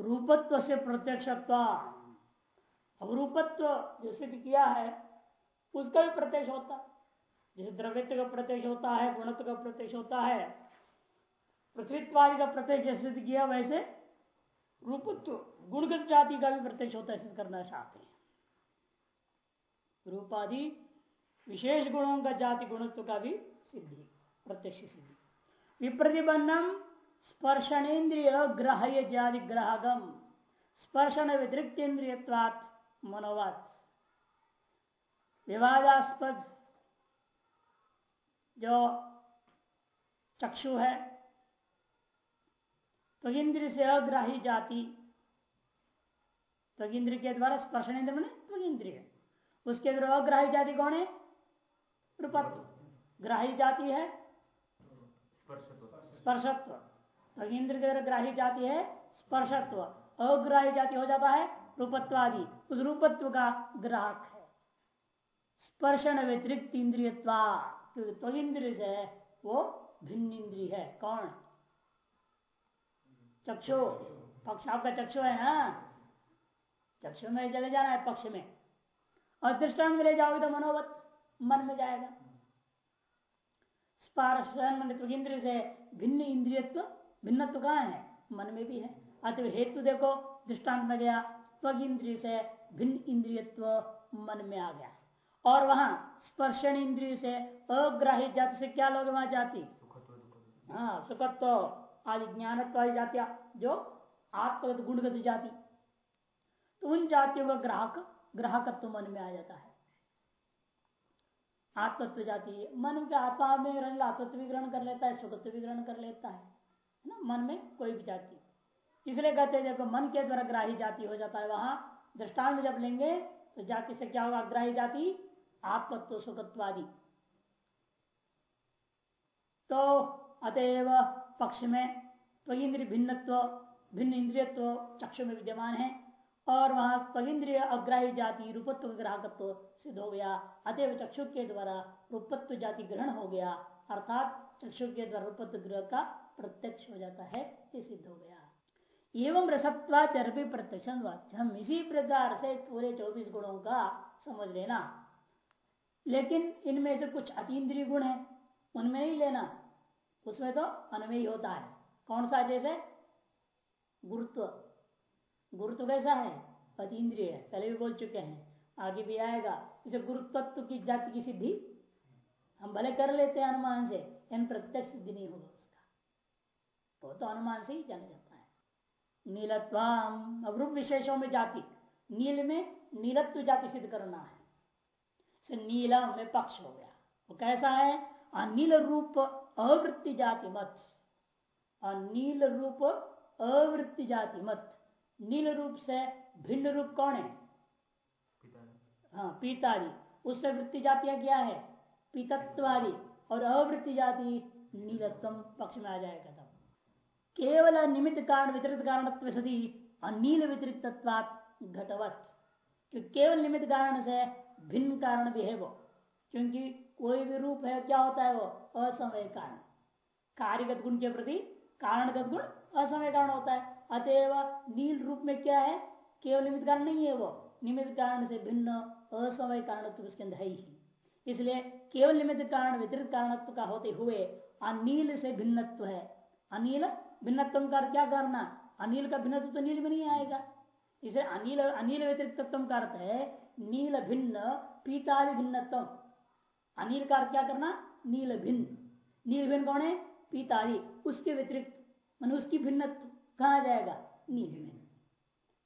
रूपत्व से प्रत्यक्षत्व। अब रूपत्व जो किया है, उसका भी प्रत्यक्ष होता। जैसे द्रव्यत्व का प्रत्यक्ष होता है, गुणत्व का प्रत्यक्ष होता है, पृथ्वीत्वादि का प्रत्यक्ष जैसे सिद्ध किया, वैसे रूपत्व, गुणगत जाति का भी प्रत्यक्ष होता है सिद्ध करना चाहते हैं। रूपादि विशेष गुणों का जाति गुणत्व का भी सिद्धि, प्रत्यक्ष सिद्धि। विप्रतिबंधम स्पर्शनेन्द्रिय ग्राह्य जाति ग्राहकम स्पर्शन व्यतिरिक्त इंद्रिय मनोवाद विवादास्पद जो चक्षु है तो इंद्र से अग्राही जाति त्वगिंद्र के द्वारा स्पर्शनेन्द्र बने त्वगिंद्रिय उसके द्वारा अग्राही जाति कौन है? रूपत्व। ग्राही जाति है। स्पर्शत्व। इंद्र के द्वारा ग्राही जाति है स्पर्शत्व, अग्राही जाति हो जाता है रूपत्व आदि उस रूपत्व का ग्राहक है। स्पर्शन व्यतिरिक्त इंद्रियत्वा क्योंकि इंद्रिय से वो भिन्न इंद्रिय है। कौन? चक्षु। पक्ष आपका चक्षु है ना चक्षु में चले जाना है पक्ष में। और दृष्टांत में ले जाओगे तो मनोवत मन में जाएगा। स्पर्शन, इंद्रिय से भिन्न इंद्रियत्व भिन्नत्व कहाँ है? मन में भी है। अतः हेतु देखो, दृष्टांत में गया त्वग इंद्रिय से भिन्न इंद्रियत्व मन में आ गया। और वहाँ स्पर्शन इंद्रिय से अग्राही जाति से क्या लोग वहाँ जाति? हाँ सुखत्व, आदि ज्ञानत्व आदि जातिया, जो आत्मगत, गुणगत जाति। तो उन जातियों का ग्राहक, ग्राहकत्व मन में आ जाता है। आत्मत्व जाति, मन के आत्मा में रंग आत्मत्व भी ग्रहण कर लेता है, सुखत्व भी ग्रहण कर लेता है। ना, मन में कोई भी जाति। इसलिए कहते हैं, जब मन के द्वारा ग्राही जाति हो जाता है, वहाँ दृष्टांत जब लेंगे तो जाति से क्या होगा? ग्राही जाति आत्मत्व सुखत्वादि तो अतएव पक्ष में त्वगिंद्रिय भिन्नत्व, भिन्न इंद्रियत्व चक्षु में विद्यमान है, और वहाँ त्वगिंद्रिय अग्राही जाति, रूपत्व ग्राहकत्व सिद्ध हो गया। अतएव चक्षु के द्वारा रूपत्व जाति ग्रहण हो गया, अर्थात चक्षु के द्वारा रूपत्व ग्रह का प्रत्यक्ष हो जाता है, ये सिद्ध हो गया। एवं रसत्वाचरपी प्रत्यक्ष हम इसी प्रकार से पूरे चौबीस गुणों का समझ लेना। लेकिन इनमें से कुछ अतीन्द्रिय गुण है, उनमें नहीं लेना। उसमें तो अनवय होता है। कौन सा जैसे गुरुत्व। गुरुत्व कैसा है? अतीन्द्रिय है। पहले भी बोल चुके हैं। आगे भी आएगा। इसे गुरुत्व की जाति की सिद्धि। हम भले कर लेते हैं अनुमान से इन प्रत्यक्ष सिद्धि नहीं होगा। वो तो अनुमान से ही जाना जाता है। नीलत्वाम अब रूप विशेषों में जाति। नील में नीलत्व जाति सिद्ध करना है। नीलम में पक्ष हो गया। वो कैसा है? अनिल रूप अवृत्ति जाति मत। अनिल रूप अवृत्ति जाति मत। नील रूप से भिन्न रूप कौन है? हाँ पीतादि उससे वृत्ति जातियाँ क्या है? पीतत्वादि। और अवृत्ति जाति नीलत्व पक्ष में आ जाएगा। केवल निमित्त कारण वितरित कारण सदी अनिल वितरित घटवत। केवल निमित्त कारण से भिन्न कारण भी है वो, क्योंकि कोई भी रूप है, क्या होता है वो? असमय कारण। कार्यगत गुण के प्रति कारणगत गुण असमय कारण होता है। अतएव नील रूप में क्या है? केवल निमित्त कारण नहीं है वो। निमित्त कारण से भिन्न असमय कारण उसके अंदर है ही। इसलिए केवल निमित्त कारण वितरित कारणत्व का होते हुए अनिल से भिन्नत्व है। अनिल भिन्नत्व का क्या करना? अनिल का भिन्नत्व तो नील में नहीं आएगा। इसे अनिल अनिल व्यतिरिक्त का है। नील भिन्न पीतादि भिन्नत्व। अनिल का क्या करना? नील भिन्न। नील भिन्न कौन है? पीतादि उसके व्यतिरिक्त, मान उसकी भिन्नत्व कहा जाएगा? नील में।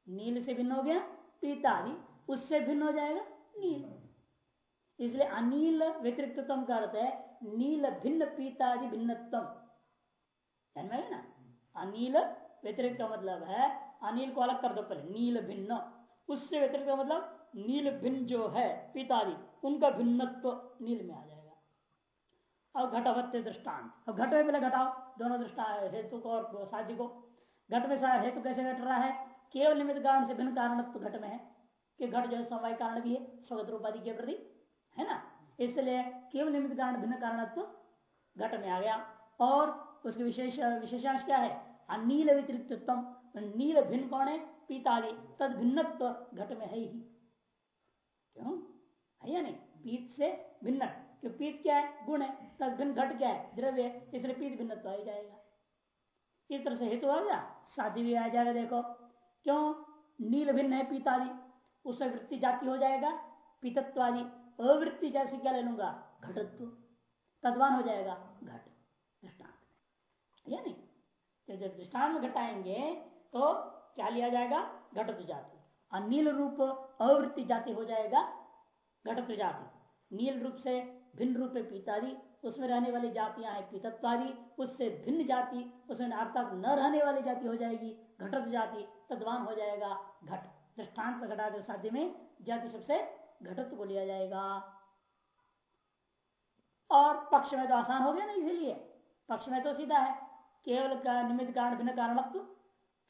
नील से भिन्न हो गया पीतादि उससे भिन्न हो जाएगा, नील। इसलिए अनिल व्यतिरिक्तम का अर्थ है। नील भिन्न पीतादि भिन्नत्व। ना? अनिल व्यतिरिक्त का मतलब है, अनिल को अलग कर दो पहले, नील भिन्न। उससे व्यतिरिक्त का मतलब नील भिन्न जो है पितादि उनका भिन्नत्व नील में आ जाएगा। अब घटवत्य दृष्टांत। अब घट में पहले घटाओ, दोनों दृष्टा हेतु को और साध्य को। घट में हेतु कैसे घट रहा है? केवल निमित्त कारण से भिन्न कारणत्व घट में है, कि घट जो है समय कारण भी है स्वगत रूपाधि के प्रति, है ना? इसलिए केवल निमित्त कारण भिन्न कारणत्व घट में आ गया। और उसके विशेष, विशेषांश क्या है? अनिल व्यतिरिक्त नील भिन्न कौन है? पीतादि। तद भिन्न घट में है ही। क्यों? है या नहीं? पीत से भिन्न क्यों? पीत क्या है? गुण है। तद भिन्न घट क्या है? द्रव्य इसलिए पीत भिन्न आ ही जाएगा। इस तरह से हेतु आ गया? शादी भी आ जाएगा, देखो। क्यों? नील भिन्न है पीतादि। उससे वृत्ति जाति हो जाएगा। पीतत्वादि। अवृत्ति जैसे क्या ले लूँगा? घटत्व। तद्वान हो जाएगा। घट। दृष्टांत। में या नहीं? तो जब दृष्टान में घटाएँगे तो क्या लिया जाएगा? घटत्व जाति। अनिल रूप अवृत्ति जाति हो जाएगा, घटत जाति। नील रूप से भिन्न रूप है पीतादि, उसमें रहने वाली जातियाँ हैं पीतत्वादि, उससे भिन्न जाति, उसमें अर्थात न रहने वाली जाति हो जाएगी, घटत जाति, तद्वान हो जाएगा, घट। दृष्टांत घटा दो साध्य में, जाति सबसे घटत्व को लिया जाएगा। और पक्ष में तो आसान हो गया ना इसीलिए। पक्ष में तो सीधा है। केवल का निमित्त कारण, भिन्न कारणत्व,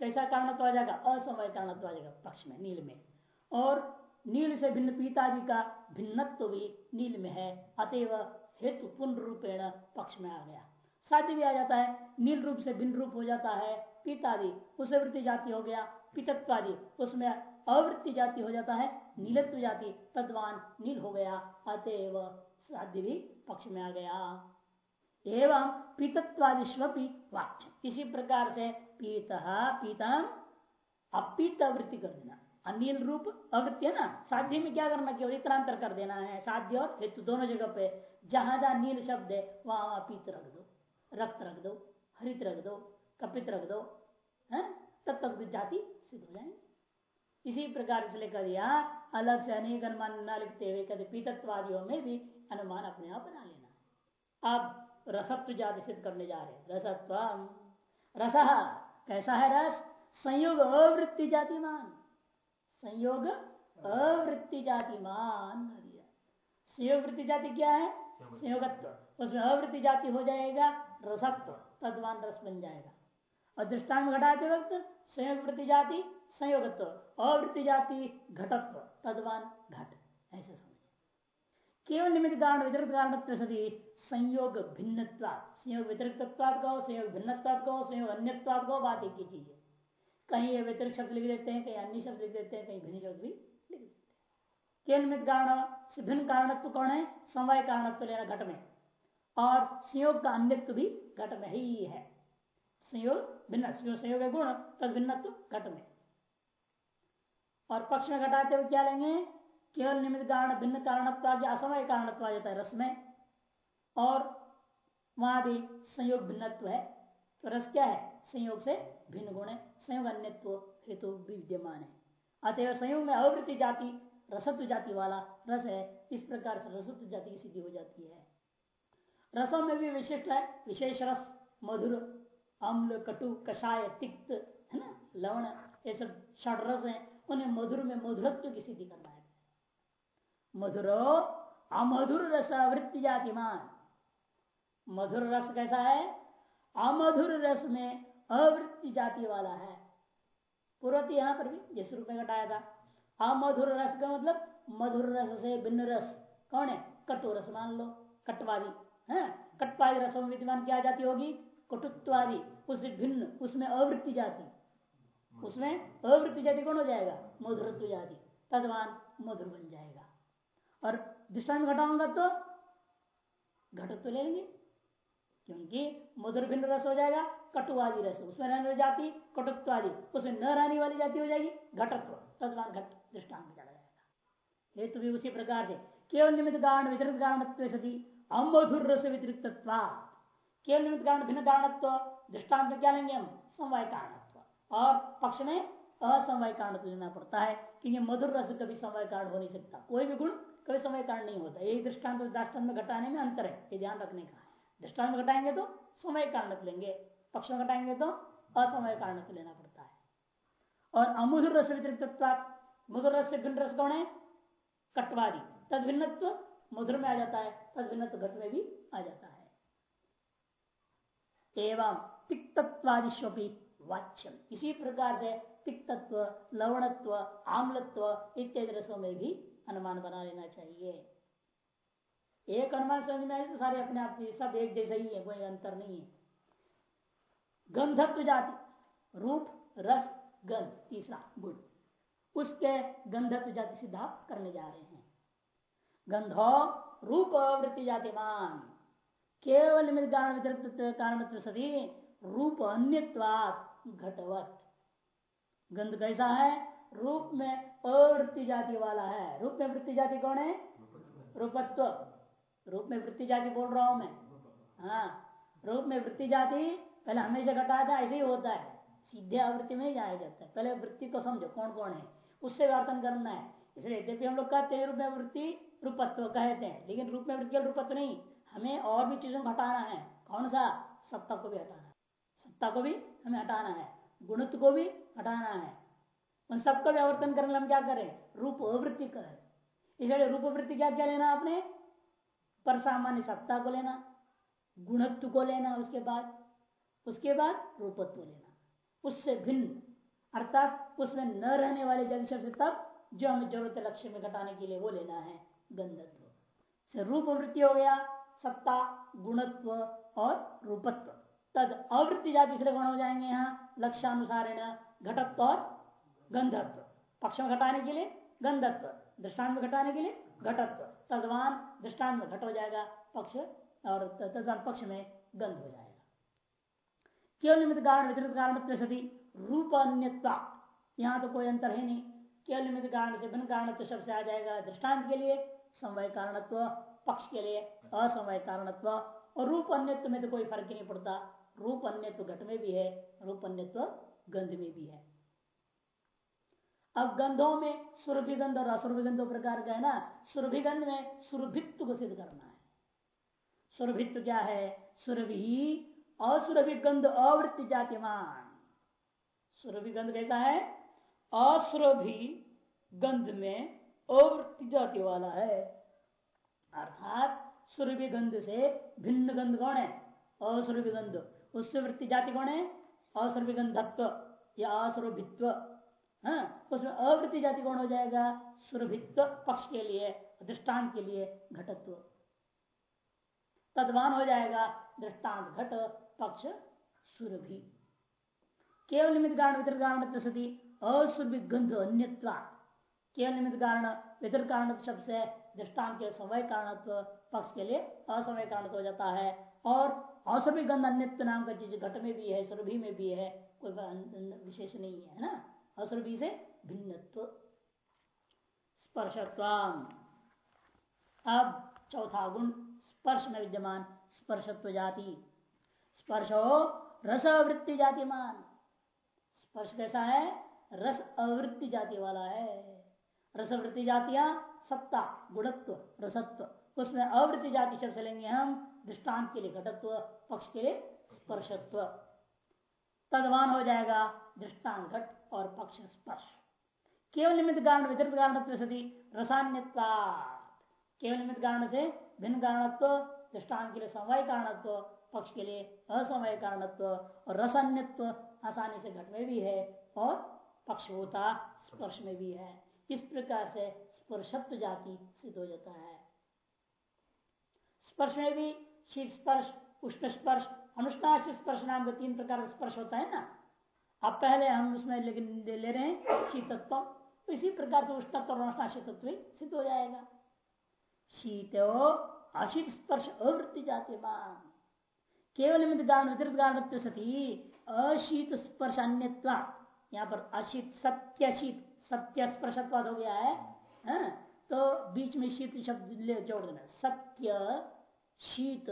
कैसा कारणत्व आ जाएगा? असमय कारणत्व आ जाएगा पक्ष में, नील में। और नील से भिन्न पीतादि का भिन्नत्व भी नील में है, अतएव हेतु पूर्ण रूपेण पक्ष में आ गया। साध्य भी आ जाता है, नील रूप से भिन्न रूप हो जाता है, पीतादि उसे वृत्ति जाति हो गया, पितत्वादि उसमें अवृत्ति जाति हो जाता है, नीलत्व जाति, तद्वान नील हो गया, अतएव साध्य भी पक्ष में आ गया। एवं पीतत्वादिश्वपी वाच्य इसी प्रकार से पीत पीतम अपीत वृत्ति कर देना। अनिल रूप अवृत्ति है ना? साध्य में क्या करना? केवल इतरांतर कर देना है। साध्य और हेतु दोनों जगह पे जहाँ जहाँ नील शब्द है, वहाँ वहाँ पीत रख दो। रक्त रख दो, हरित रख दो, कपित रख दो, है? तब तक जाति सिद्ध हो जाएँगे। इसी प्रकार से लेकर दिया अलग से अनेक अनुमान न लिखते हुए कहते पीतत्वादियों में भी अनुमान अपने आप बना लेना। अब रसत्व जाति सिद्ध करने जा रहे रसत्व। रस कैसा है रस? संयोग अवृत्ति जातिमान संयोग अवृत्ति जातिमान संयोग वृत्ति जाति क्या है? संयोगत्व। उसमें अवृत्ति जाति हो जाएगा, रसत्व। तद्वान रस बन जाएगा। और दृष्टांत घटाते वक्त संयोग वृत्ति जाति संयोगत्व। अवृत्ति जाति घटत्व। तद्वान घट। ऐसे समझ केवल निमित्त कारण, वितरित कारण सदी संयोग भिन्न संयोग व्यतिरिक्त कहो, संयोग भिन्न कहो, संयोग अन्य कहो, बात एक ही चीज़ है। कहीं ये व्यतिरिक्त शब्द लिख देते हैं, कहीं अन्य शब्द लिख देते हैं, कहीं भिन्न शब्द भी लिख देते हैं। केवल निमित्त कारण, भिन्न कारणत्व कौन है? समवाय कारणत्व लेना घट में। और संयोग का अन्यत्व भी घट में ही है। संयोग भिन्न संयोग गुण, तद भिन्नत्व घट में। और पक्ष में घटाते हुए क्या लेंगे? केवल निमित्त कारण, भिन्न कारणत्व असमय कारणत्व आ जाता है रस में। और वहाँ भी संयोग भिन्नत्व है। तो रस क्या है? संयोग से भिन्न गुण है। संयोग अन्यत्व हेतु विद्यमान है। अतएव संयोग में अवृत्ति जाति, रसत्व जाति वाला रस है। इस प्रकार से रसत्व जाति की सिद्धि हो जाती है। रसों में भी विशिष्ट है। विशेष रस, मधुर, अम्ल, कटु, कषाय, तिक्त, है ना? लवण, ये सब षड रस है। उन्हें मधुर में मधुरत्व की सिद्धि करना है। मधुरो, अमधुर रस, वृत्ति जातिमान। मधुर रस कैसा है? अमधुर रस में अवृत्ति जाति वाला है। पूर्वती यहाँ पर भी जिस रूप में घटाया था। अमधुर रस का मतलब मधुर रस से भिन्न रस। कौन है? कटु रस मान लो, कटवादी। है, कटवादी रसों में विद्यमान क्या जाती होगी? कटुत्वादी। उससे भिन्न, उसमें अवृत्ति जाति। उसमें अवृत्ति जाति कौन हो जाएगा? मधुरत्व जाति। तदवान मधुर बन जाएगा। और दृष्टान घटाऊँगा तो घटत्व ले लेंगे। क्योंकि मधुर भिन्न रस हो जाएगा कटुवादी रस। उसमें रहने वाली जाति, कटुत्वादि। उसमें न रहने वाली जाति हो जाएगी, घटत्व। तदवान घट दृष्टान चला जाएगा। हेतु भी उसी प्रकार से, केवल निमित्त कारण वितरित कारण सती अमधुर रस वितरित केवल निमित्त कारण भिन्न कारणत्व दृष्टांत में क्या लेंगे हम? समवाय कारण और पक्ष में असमय कारण लेना पड़ता है, क्योंकि मधुर रस कभी समय कारण हो नहीं सकता। कोई भी गुण कभी समय कारण नहीं होता। यही दृष्टांत दृष्टांत में घटाने में अंतर है, ये ध्यान रखने का। दृष्टांत घटाएँगे तो समय कारण लेंगे। पक्ष में घटाएँगे तो असमय कारण लेना पड़ता है। और अमुधुर रस व्यतिरिक्त मधुर रस से भिन्न रस कौन है? कटवादी तद भिन्नत्व मधुर में आ जाता है तद भिन्नत्व घट में भी आ जाता है। एवं तिक्तत्वादिश्वपी वाच्यम। इसी प्रकार से तिक्तत्व, लवणत्व, आम्लत्व इत्यादि रसों में भी अनुमान बना लेना चाहिए। एक अनुमान समझ में आए तो सारे अपने आप सब एक जैसे ही है कोई अंतर नहीं है। गंधत्व जाति रूप रस गंध तीसरा गुण। उसके गंधत्व जाति सिद्धा करने जा रहे हैं। गंधो रूप वृत्ति जातिमान। केवल कारण सदी रूप अन्यवाद घटवत। गंध कैसा है? रूप में अवृत्ति जाति वाला है। रूप में वृत्ति जाति कौन है? रूपत्व। रूप में वृत्ति जाति बोल रहा हूँ मैं। हाँ रूप में वृत्ति जाति पहले हमेशा घटा था ऐसे ही होता है। सीधे आवृत्ति में जाया जाता है। पहले वृत्ति को समझो कौन कौन है। उससे वर्तन करना है। इसलिए यद्यपि हम लोग कहते हैं रूप में वृत्ति, रूपत्व कहते हैं, लेकिन रूप में वृत्ति रूपत्व नहीं। हमें और भी चीज़ों को हटाना है। कौन सा सत्ता को भी हटाना है। सत्ता को भी हमें हटाना है। गुणत्व को भी हटाना है। उन सबका व्यावर्तन करने हम क्या करें? रूप अवृत्ति करें। इसलिए रूप वृत्ति क्या क्या लेना आपने? पर सामान्य सत्ता को लेना, गुणत्व को लेना, उसके बाद उसके बाद रूपत्व लेना। उससे भिन्न, अर्थात उसमें न रहने वाले जल शब्द तब जो हमें ज़रूरत लक्ष्य में घटाने के लिए वो लेना है गंधत्व। से रूप वृत्ति हो गया, सत्ता, गुणत्व और रूपत्व। तद अवृत्ति जाति से गुण हो जाएँगे यहाँ लक्ष्यानुसार घटत्व और गंधत्व। पक्ष में घटाने के लिए गंधत्व दृष्टान में घटाने के लिए घटत्व तदवान दृष्टान में घट हो जाएगा, पक्ष और तदवान पक्ष में गंध हो जाएगा। केवल निमित्त कारण, वितरित कारण सदी रूप अन्यता यहाँ तो कोई अंतर है नहीं। केवल निमित्त कारण से भिन्न कारण शब्द से आ जाएगा दृष्टांत के लिए समय कारणत्व पक्ष के लिए असमय कारणत्व। और रूप अन्यत्व में तो कोई फ़र्क ही नहीं पड़ता। रूप अन्यत्व घट में भी है रूप अन्यत्व गंध में भी है। अब गंधों में सुरभिगंध और असुरभिगंध दो प्रकार का है ना? सुरभिगंध में सुरभित्व को सिद्ध करना है। सुरभित्व क्या है? सुरभि, असुरभिगंध, अवृत्ति जातिमान। सुरभिगंध कैसा है? असुरभि गंध में अवृत्ति जाति वाला है। अर्थात सुरभि गंध से भिन्न गंध कौन है? असुरभि गंध उससे वृत्ति जाति कौन है? असुरभि गंधत्व या असुरभित्व। हाँ उसमें अवृत्ति जाति कौन हो जाएगा? सुरभित्व पक्ष के लिए दृष्टांत के लिए घटत्व। तदवान हो जाएगा दृष्टांत घट, पक्ष, सुरभि। केवल निमित्त कारण वितरित कारण सती असुरभि गंध अन्यत्वा। केवल निमित्त कारण वितरित कारण शब्द से दृष्टांत के समय कारणत्व, पक्ष के लिए असमय कारण हो जाता है। और असुरभि गंध अन्यत्व नाम का चीज़ घट में भी है, सुरभि में भी है, कोई विशेष नहीं है ना? असुरभि से भिन्नत्व। स्पर्शत्वाम अब चौथा गुण, स्पर्श में विद्यमान स्पर्शत्व जाति। स्पर्श हो रस वृत्ति जातिमान। स्पर्श कैसा है? रस अवृत्ति जाति वाला है। रस रसवृत्ति जातिया सत्ता, गुणत्व, रसत्व। उसमें अवृत्ति जाति शब्द लेंगे हम दृष्टांत के लिए, घटत्व, पक्ष के लिए स्पर्शत्व। तदवान हो जाएगा दृष्टांत घट। और पक्ष स्पर्श। केवल निमित्त कारण वितरित कारण सदी रसान्यता। केवल निमित्त कारण से भिन्न कारणत्व दृष्टान के लिए समवाय कारणत्व पक्ष के लिए असमय कारणत्व और रसान्यत्व आसानी से घट में भी है और पक्ष होता स्पर्श में भी है। इस प्रकार से स्पर्शत्व जाति सिद्ध हो जाता है। स्पर्श में भी शीत स्पर्श उष्ण स्पर्श अनुष्णाशित स्पर्श नाम का तीन प्रकार स्पर्श होता है ना? अब पहले हम उसमें लेकिन ले रहे हैं शीतत्व। तो इसी प्रकार से उष्णत्व और अनुष्णाशितत्व सिद्ध हो जाएगा। शीत अशीत स्पर्श अवृत्ति जाति मान केवल वितरित कारण सती, अशीत स्पर्श अन्यत्वा। यहाँ पर अशीत सत्य शीत सत्य स्पर्शत्वाद हो गया है हाँ? तो बीच में शीत शब्द ले जोड़ देना। सत्य, शीत,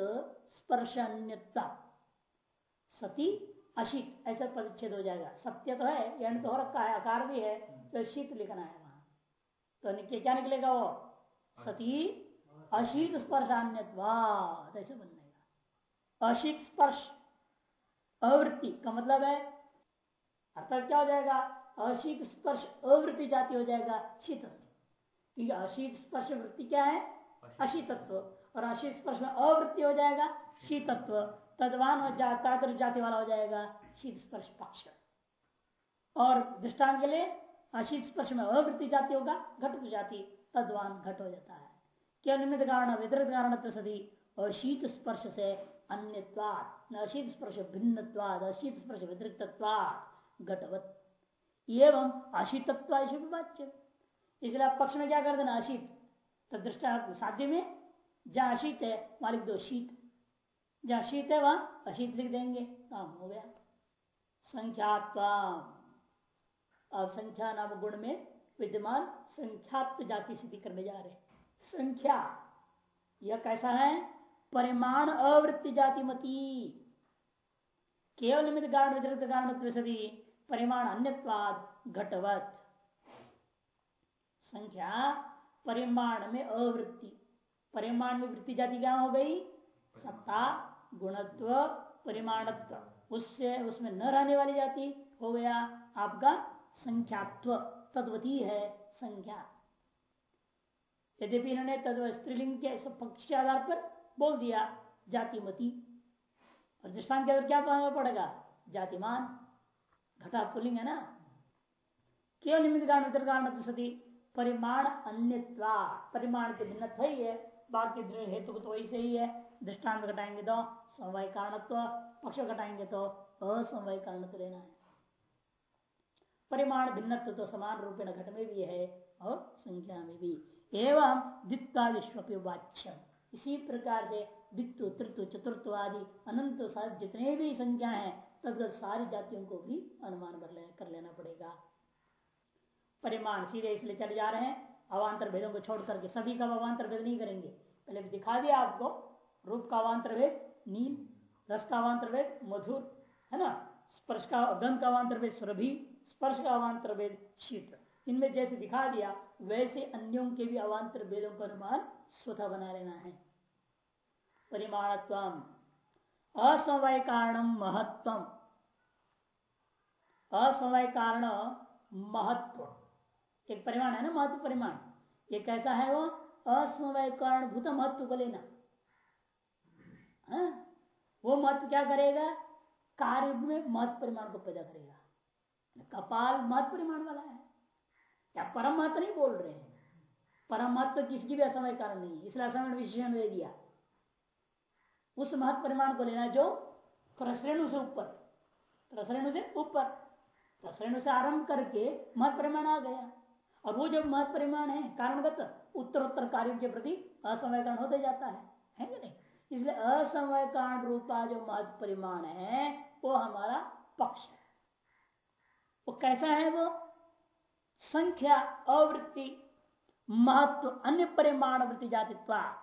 स्पर्श अन्यता सती अशीत ऐसा परिच्छेद हो जाएगा। सत्य तो है यण तो हो रखा है आकार भी है तो शीत लिखना है वहाँ। तो क्या निकलेगा वो? सती अशीत स्पर्शान्यवाद ऐसे बन जाएगा। अशीत स्पर्श अवृत्ति का मतलब है अर्थात क्या हो जाएगा? अशीत स्पर्श अवृत्ति जाति हो जाएगा शीत। क्योंकि अशीत स्पर्श वृत्ति क्या है? अशीतत्व। और अशीत स्पर्श में अवृत्ति हो जाएगा शीतत्व। तदवान हो जाता जाति वाला हो जाएगा, शीत स्पर्श पक्ष। और दृष्टान के लिए अशीत स्पर्श में अवृत्ति जाति होगा घट जाति, तद्वान घट हो जाता है। क्या निमित्त कारण, वितरित कारण सदी अशीत स्पर्श से अन्यवाद अशीत स्पर्श भिन्नवाद अशीत स्पर्श व्यतिरिक्तवाद घटवत। एवं अशीतत्व वाच्य इसलिए आप पक्ष में क्या कर देना, अशीत। तो दृष्टा साध्य में, जहाँ अशीत है लिख दो शीत। जहाँ शीत है वहाँ अशीत लिख देंगे। काम हो गया। संख्यात्म अब संख्या नाम गुण में विद्यमान संख्यात्म जाति सिद्धि करने जा रहे संख्या, यह कैसा है? परिमाण अवृत्ति जाति मती। केवल निमित्त कारण, व्यतिरिक्त कारण सदी परिमाण अन्यवाद घटवत। संख्या, परिमाण में अवृत्ति। परिमाण में वृत्ति जाति क्या हो गई? सत्ता। गुणत्व, परिमाणत्व। उससे उसमें न रहने वाली जाति हो गया आपका संख्यात्व। तद्वती है संख्या। यद्यपि इन्होंने तद स्त्रीलिंग के पक्ष के आधार पर बोल दिया, जातिमती। और दृष्टान के अंदर क्या पड़ेगा? जातिमान। घटा पुलिंग है ना? केवल निमित्त कारण कारण सती? परिमाण अन्य परिमाण के भिन्न ही है, बाकी हेतु तो वैसे ही है। दृष्टांत घटाएँगे तो समवाय कारणत्व पक्ष घटाएँगे तो असमवाय कारणत्व लेना है परिमाण भिन्नत्व तो समान रूपेण घट में भी है और संख्या में भी एवं द्वित्वादिश्वपि वाच्य इसी प्रकार से द्वित्व तृत्व चतुर्थ आदि अनंत जितने भी संख्या है तब सारी जातियों को भी अनुमान कर लेना पड़ेगा परिमाण सीधे इसलिए चले जा रहे हैं अवान्तर भेदों को छोड़ करके सभी का अवान्तर भेद नहीं करेंगे पहले दिखा दिया आपको रूप का अवान्तर भेद नील, रस का अवान्तर भेद मधुर, है ना? स्पर्श का गंध का अवान्तर भेद सुरभि, स्पर्श का अवान्तर भेद शीत इनमें जैसे दिखा दिया, वैसे अन्यों के भी अवान्तर भेदों का अनुमान स्वतः बना लेना है। परिमाणत्व असमवाय कारण महत्व असमवाय कारण महत्व एक परिमाण है ना महत्व परिमाण। ये कैसा है वो? असमय कारणभूत महत्व को लेना। हाँ? वो मत क्या करेगा? कार्य में महत्व परिमाण को पैदा करेगा। कपाल महत्व परिमाण वाला है। या परम महत्व नहीं बोल रहे हैं? परम महत्व किसकी भी असमय कारण नहीं इसलिए असमय विशेषण दे दिया। उस महत्व परिमाण को लेना जो त्रसरेणु से ऊपर। त्रसरेणु से ऊपर। त्रसरेणु से आरंभ करके महत्व परिमाण आ गया। और वो जो महत्व परिमाण है, कारणगत उत्तर उत्तर कार्यों के प्रति असमय कारण होते जाता है। है इसलिए असमय कारण रूपा जो महत्व परिमाण है, वो हमारा पक्ष है। वो कैसा है वो? संख्या, अवृत्ति, महत्व, अन्य परिमाण वृत्ति जातित्वा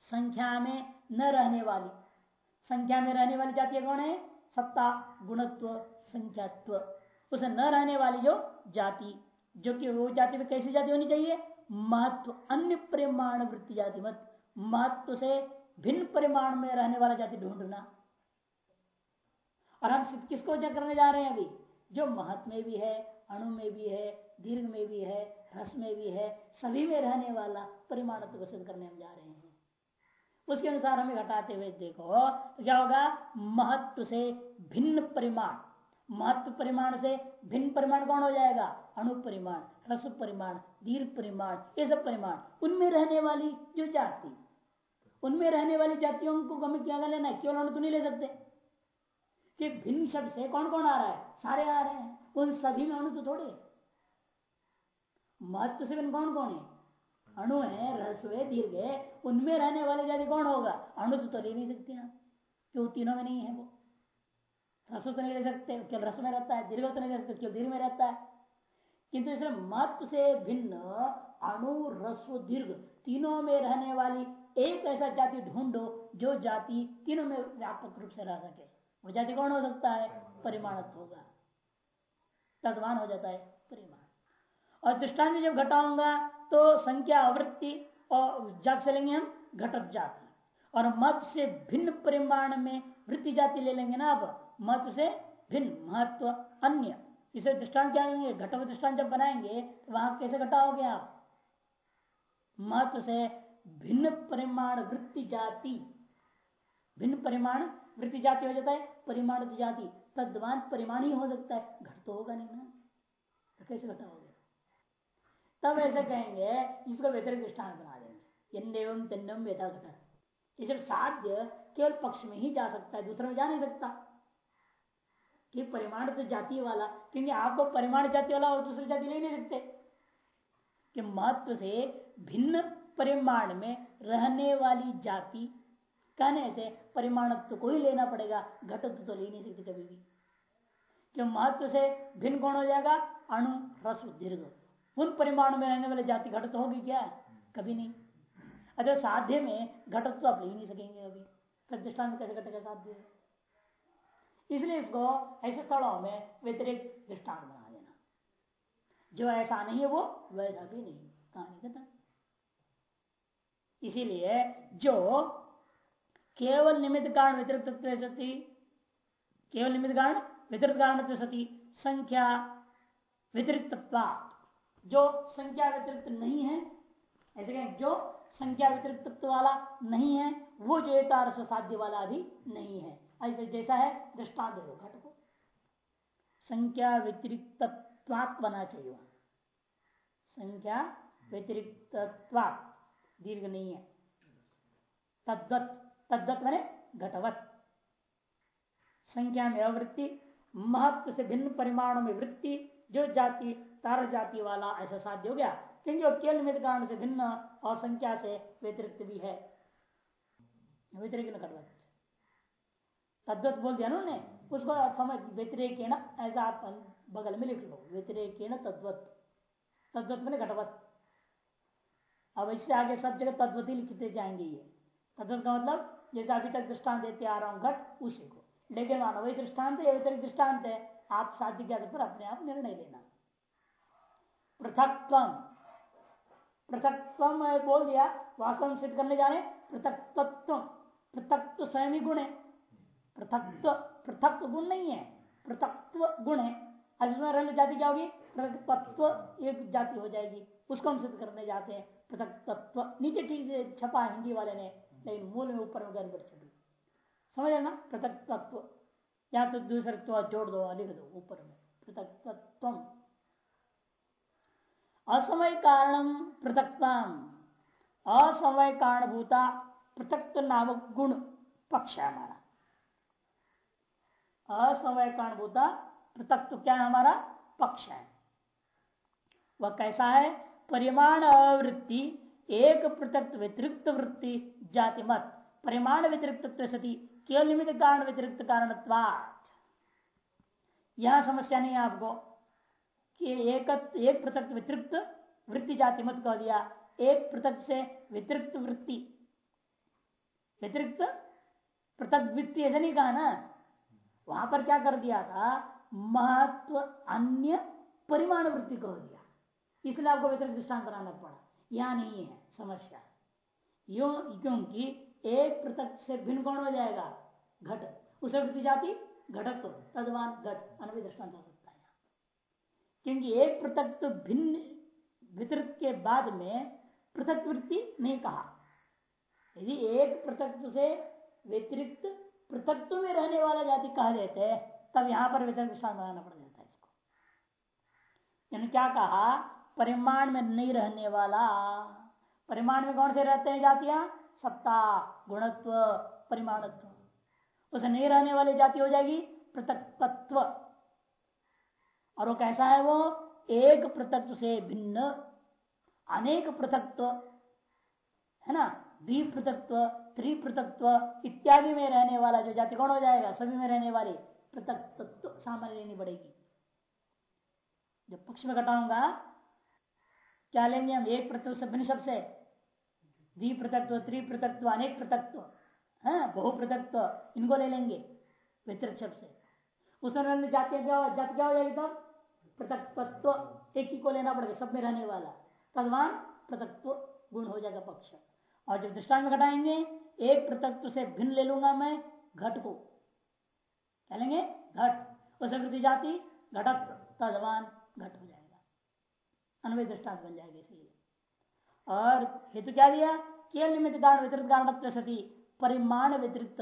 संख्या में न रहने वाली। संख्या में रहने वाली जाति कौन है? सत्ता, गुणत्व, संख्यात्व। उसे न रहने वाली जो जाति, जो कि वो जाति में कैसी जाति होनी चाहिए? महत्व, अन्य परिमाण वृत्ति जाति मत। महत्व से भिन्न परिमाण में रहने वाला जाति ढूंढना। और हम किसको करने जा रहे हैं अभी? जो महत्व में भी है, अणु में भी है, दीर्घ में भी है, रस में भी है, सभी में रहने वाला परिमाण को सिद्ध करने हम जा रहे हैं। उसके अनुसार हमें घटाते हुए देखो तो क्या होगा? महत्व से भिन्न परिमाण। महत्व परिमाण से भिन्न परिमाण कौन हो जाएगा? अणु परिमाण, रस परिमाण, दीर्घ परिमाण, ये सब परिमाण। उनमें रहने वाली जो जाति उनमें रहने वाली जातियों को हमें क्या कर लेना? केवल अणु तो नहीं ले सकते? कि भिन्न शब्द से कौन कौन आ रहा है? सारे आ रहे हैं। उन सभी में अणु तो थोड़े महत्व से कौन कौन है? अणु है रस है दीर्घ है। उनमें रहने वाली जाति कौन होगा? अणु तो, तो ले नहीं सकते आप क्यों? तीनों में नहीं है वो। रसो तो नहीं ले सकते। केवल रस में रहता है। दीर्घ तो नहीं ले सकते। केवल दीर्घ में रहता है। किंतु इसलिए मत से भिन्न अणु रस्व दीर्घ तीनों में रहने वाली एक ऐसा जाति ढूंढो जो जाति तीनों में व्यापक रूप से रह सके। वो जाति कौन हो सकता है? परिमाणत्व होगा। तदवान हो जाता है परिमाण। और दृष्टांत जब घटाऊँगा तो संख्या आवृत्ति और जात से लेंगे हम घटक जाति। और मत से भिन्न परिमाण में वृत्ति जाति ले लेंगे ना आप, मत से भिन्न, महत्व अन्य। इसे दृष्टांत क्या लेंगे घटव दृष्टांत जब बनाएँगे तो वहाँ कैसे घटाओगे आप? महत्व से भिन्न परिमाण वृत्ति जाति। भिन्न परिमाण वृत्ति जाति हो जाता है परिमाण जाति। तद्वान परिमाण ही हो सकता है। घट तो होगा नहीं ना। तो कैसे घटाओगे तब ऐसे कहेंगे, इसको व्यतिरिक दृष्टांत बना देंगे। तिन्नम वेदा घटा ये जब साध्य केवल पक्ष में ही जा सकता है, दूसरे में जा नहीं सकता। कि परिमाण तो जाति वाला, क्योंकि आपको परिमाण जाति वाला और दूसरी जाति ले नहीं सकते। कि महत्व से भिन्न परिमाण में रहने वाली जाति, कहने से परिमाणत्व को ही लेना पड़ेगा घटत्व तो ले नहीं सकते कभी भी। क्यों? महत्व से भिन्न कौन हो जाएगा? अणु, रस, दीर्घ। उन परिमाण में रहने वाली जाति घटत होगी क्या? कभी नहीं। अगर साध्य में घटत तो आप ले नहीं सकेंगे अभी। प्रतिष्ठान में कैसे घटेगा साध्य? है इसलिए इसको ऐसे स्थलों में व्यतिरिक्त दृष्टांत बना देना। जो ऐसा नहीं है वो वैसा भी नहीं। कहानी खत्म। इसीलिए जो केवल निमित्त कारण व्यतिरिक्त सती, केवल निमित्त कारण, व्यतिरिक्त कारण सती, संख्या व्यतिरिक्त जो संख्या व्यतिरिक्त नहीं है, ऐसे कहें, जो संख्या व्यतिरिक्त वाला नहीं है, वो जो एक साध्य वाला भी नहीं है। ऐसे जैसा है दृष्टांत दो घट को। संख्या व्यतिरिक्त बना चाहिए। संख्या व्यतिरिक्त दीर्घ नहीं है। तद्वत तद्वत मैंने घटवत। संख्या में अवृत्ति, महत्व से भिन्न परिमाणों में वृत्ति, जो जाति, तार जाति वाला ऐसा साध्य हो गया। क्योंकि वो केवल निमित्त कारण से भिन्न और संख्या से व्यतिरिक्त भी है तद्वत बोल दिया उन्होंने, उसको समझ व्यतिरेक ऐसा आप बगल में लिख लो, व्यतिरेक तद्वत। तद्वत मैंने घटवत। अब इससे आगे सब जगह तद्वत लिखते जाएँगे ये। तद्वत का मतलब जैसे अभी तक दृष्टांत देते आ रहा हूँ घट, उसी को। लेकिन मानो, वही दृष्टांत है व्यतिरिक्त दृष्टांत है। आप साध्य के पर अपने आप निर्णय लेना। पृथक पृथक बोल दिया, वास्तव में सिद्ध करने जाने पृथक पृथक स्वयं ही गुण है। पृथक पृथक गुण नहीं है, पृथकत्व गुण है। अजमें जाति क्या होगी? पृथकत्व एक जाति हो जाएगी। उसको हम सिद्ध करने जाते हैं। पृथक तत्व, नीचे ठीक से छपा हिंदी वाले ने, लेकिन मूल में ऊपर में गड़बड़ छपी। समझ ना? पृथक तत्व। या तो दूसरे तो जोड़ दो, लिख दो, ऊपर में। पृथक तत्व असमय कारण पृथकता असमय कारणभूता पृथक नामक गुण पक्ष है हमारा। असमय कारणभूता पृथक तो क्या है हमारा? पक्ष है। वह कैसा है? परिमाण अवृत्ति एक पृथक व्यतिरिक्त वृत्ति, जाति मत। परिमाण व्यतिरिक्त सती, केवल निमित्त कारण व्यतिरिक्त कारण यह समस्या नहीं है आपको कि एक एक पृथक व्यतिरिक्त वृत्ति जाति मत कह दिया। एक पृथक से व्यतिरिक्त वृत्ति। व्यतिरिक्त पृथक वृत्ति ऐसा नहीं कहा ना? वहाँ पर क्या कर दिया था? महत्व अन्य परिमाण वृत्ति कह दिया। इसलिए आपको व्यतिरिक्त दृष्टान बनाना पड़ा। यहाँ नहीं है, समस्या। यो, क्योंकि एक पृथक से भिन्न कौन हो जाएगा? घट। उसे वृत्ति जाति घटक तदवान घट अनवि दृष्टांत हो सकता है क्योंकि एक पृथक तो भिन्न, वितरित के बाद में पृथक वृत्ति नहीं कहा। यदि एक पृथक से व्यतिरिक्त पृथकत्व में रहने वाला जाति कह देते, तब यहाँ पर वितरण दृष्टान बनाना पड़ जाता है इसको। क्या कहा? परिमाण में नहीं रहने वाला। परिमाण में कौन से रहते हैं जातियाँ? सत्ता, गुणत्व, परिमाणत्व। उसे नहीं रहने वाली जाति हो जाएगी पृथक तत्व और वो कैसा है वो? एक पृथक से भिन्न। अनेक पृथकत्व, है ना? द्विपृथकत्व, त्रिपृथकत्व इत्यादि में रहने वाला जो जाति कौन हो जाएगा? सभी में रहने वाले पृथक तत्व सामान्य लेनी पड़ेगी। जब पक्ष में घटाऊँगा क्या लेंगे हम? एक पृथक से भिन्न शब्द से द्विपृथकत्व त्रिपृथकत्व अनेक पृथकत्व है बहुपृथकत्व इनको ले लेंगे व्यतिरिक्त शब्द से उसमें जाति हो जाति हो जाएगी पृथकत्व, एक ही को लेना पड़ेगा, सब में रहने वाला। तदवान पृथकत्व गुण हो जाएगा पक्ष। और जब दृष्टान में घटाएँगे, एक पृथक से भिन्न ले लूँगा मैं घट को। क्या लेंगे? घट। उसे वृद्धि जाति, घटक, तदवान घट हो जाएगा। अनवय दृष्टांत बन जाएगा इसलिए। और हेतु क्या दिया? केवल निमित्त कारण वितरित कारण सती, परिमाण व्यतिरिक्त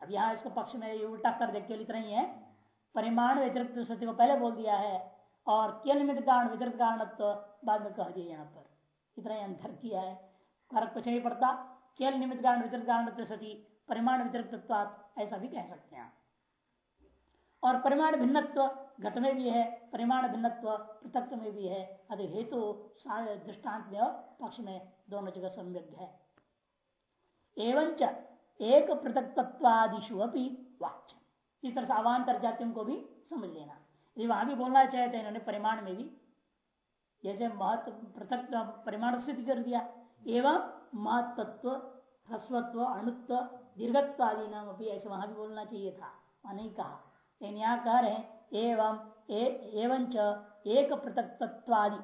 अब यहाँ इसको पक्ष में उल्टा कर दे केवल इतना ही है। परिमाण व्यतिरिक्त सती को पहले बोल दिया है और केवल निमित्त कारण वितरित कारणत्व बाद में कह दिया यहाँ पर। इतना ही अंतर किया है। फ़र्क कुछ नहीं पड़ता। केवल निमित्त कारण वितरित कारण सती, परिमाण वितरित ऐसा भी कह सकते हैं और परिमाण भिन्नत्व घट में भी है, परिमाण भिन्नत्व पृथक में भी है। अति हेतु दृष्टांत में पक्ष में दोनों जगह सम्यक है। एवं एक पृथकत्वादिशु अपनी वाच्य। इस तरह से अवान्तर जातियों को भी समझ लेना। यदि वहाँ भी बोलना चाहते हैं इन्होंने परिमाण में भी जैसे महत्व पृथक परिमाण सिद्ध कर दिया। एवं महत्व ह्रस्वत्व, अणुत्व दीर्घत्व आदि नाम अभी ऐसे वहाँ भी बोलना चाहिए था। नहीं कहा। कह रहे एवं एवं एक पृथक तत्वादि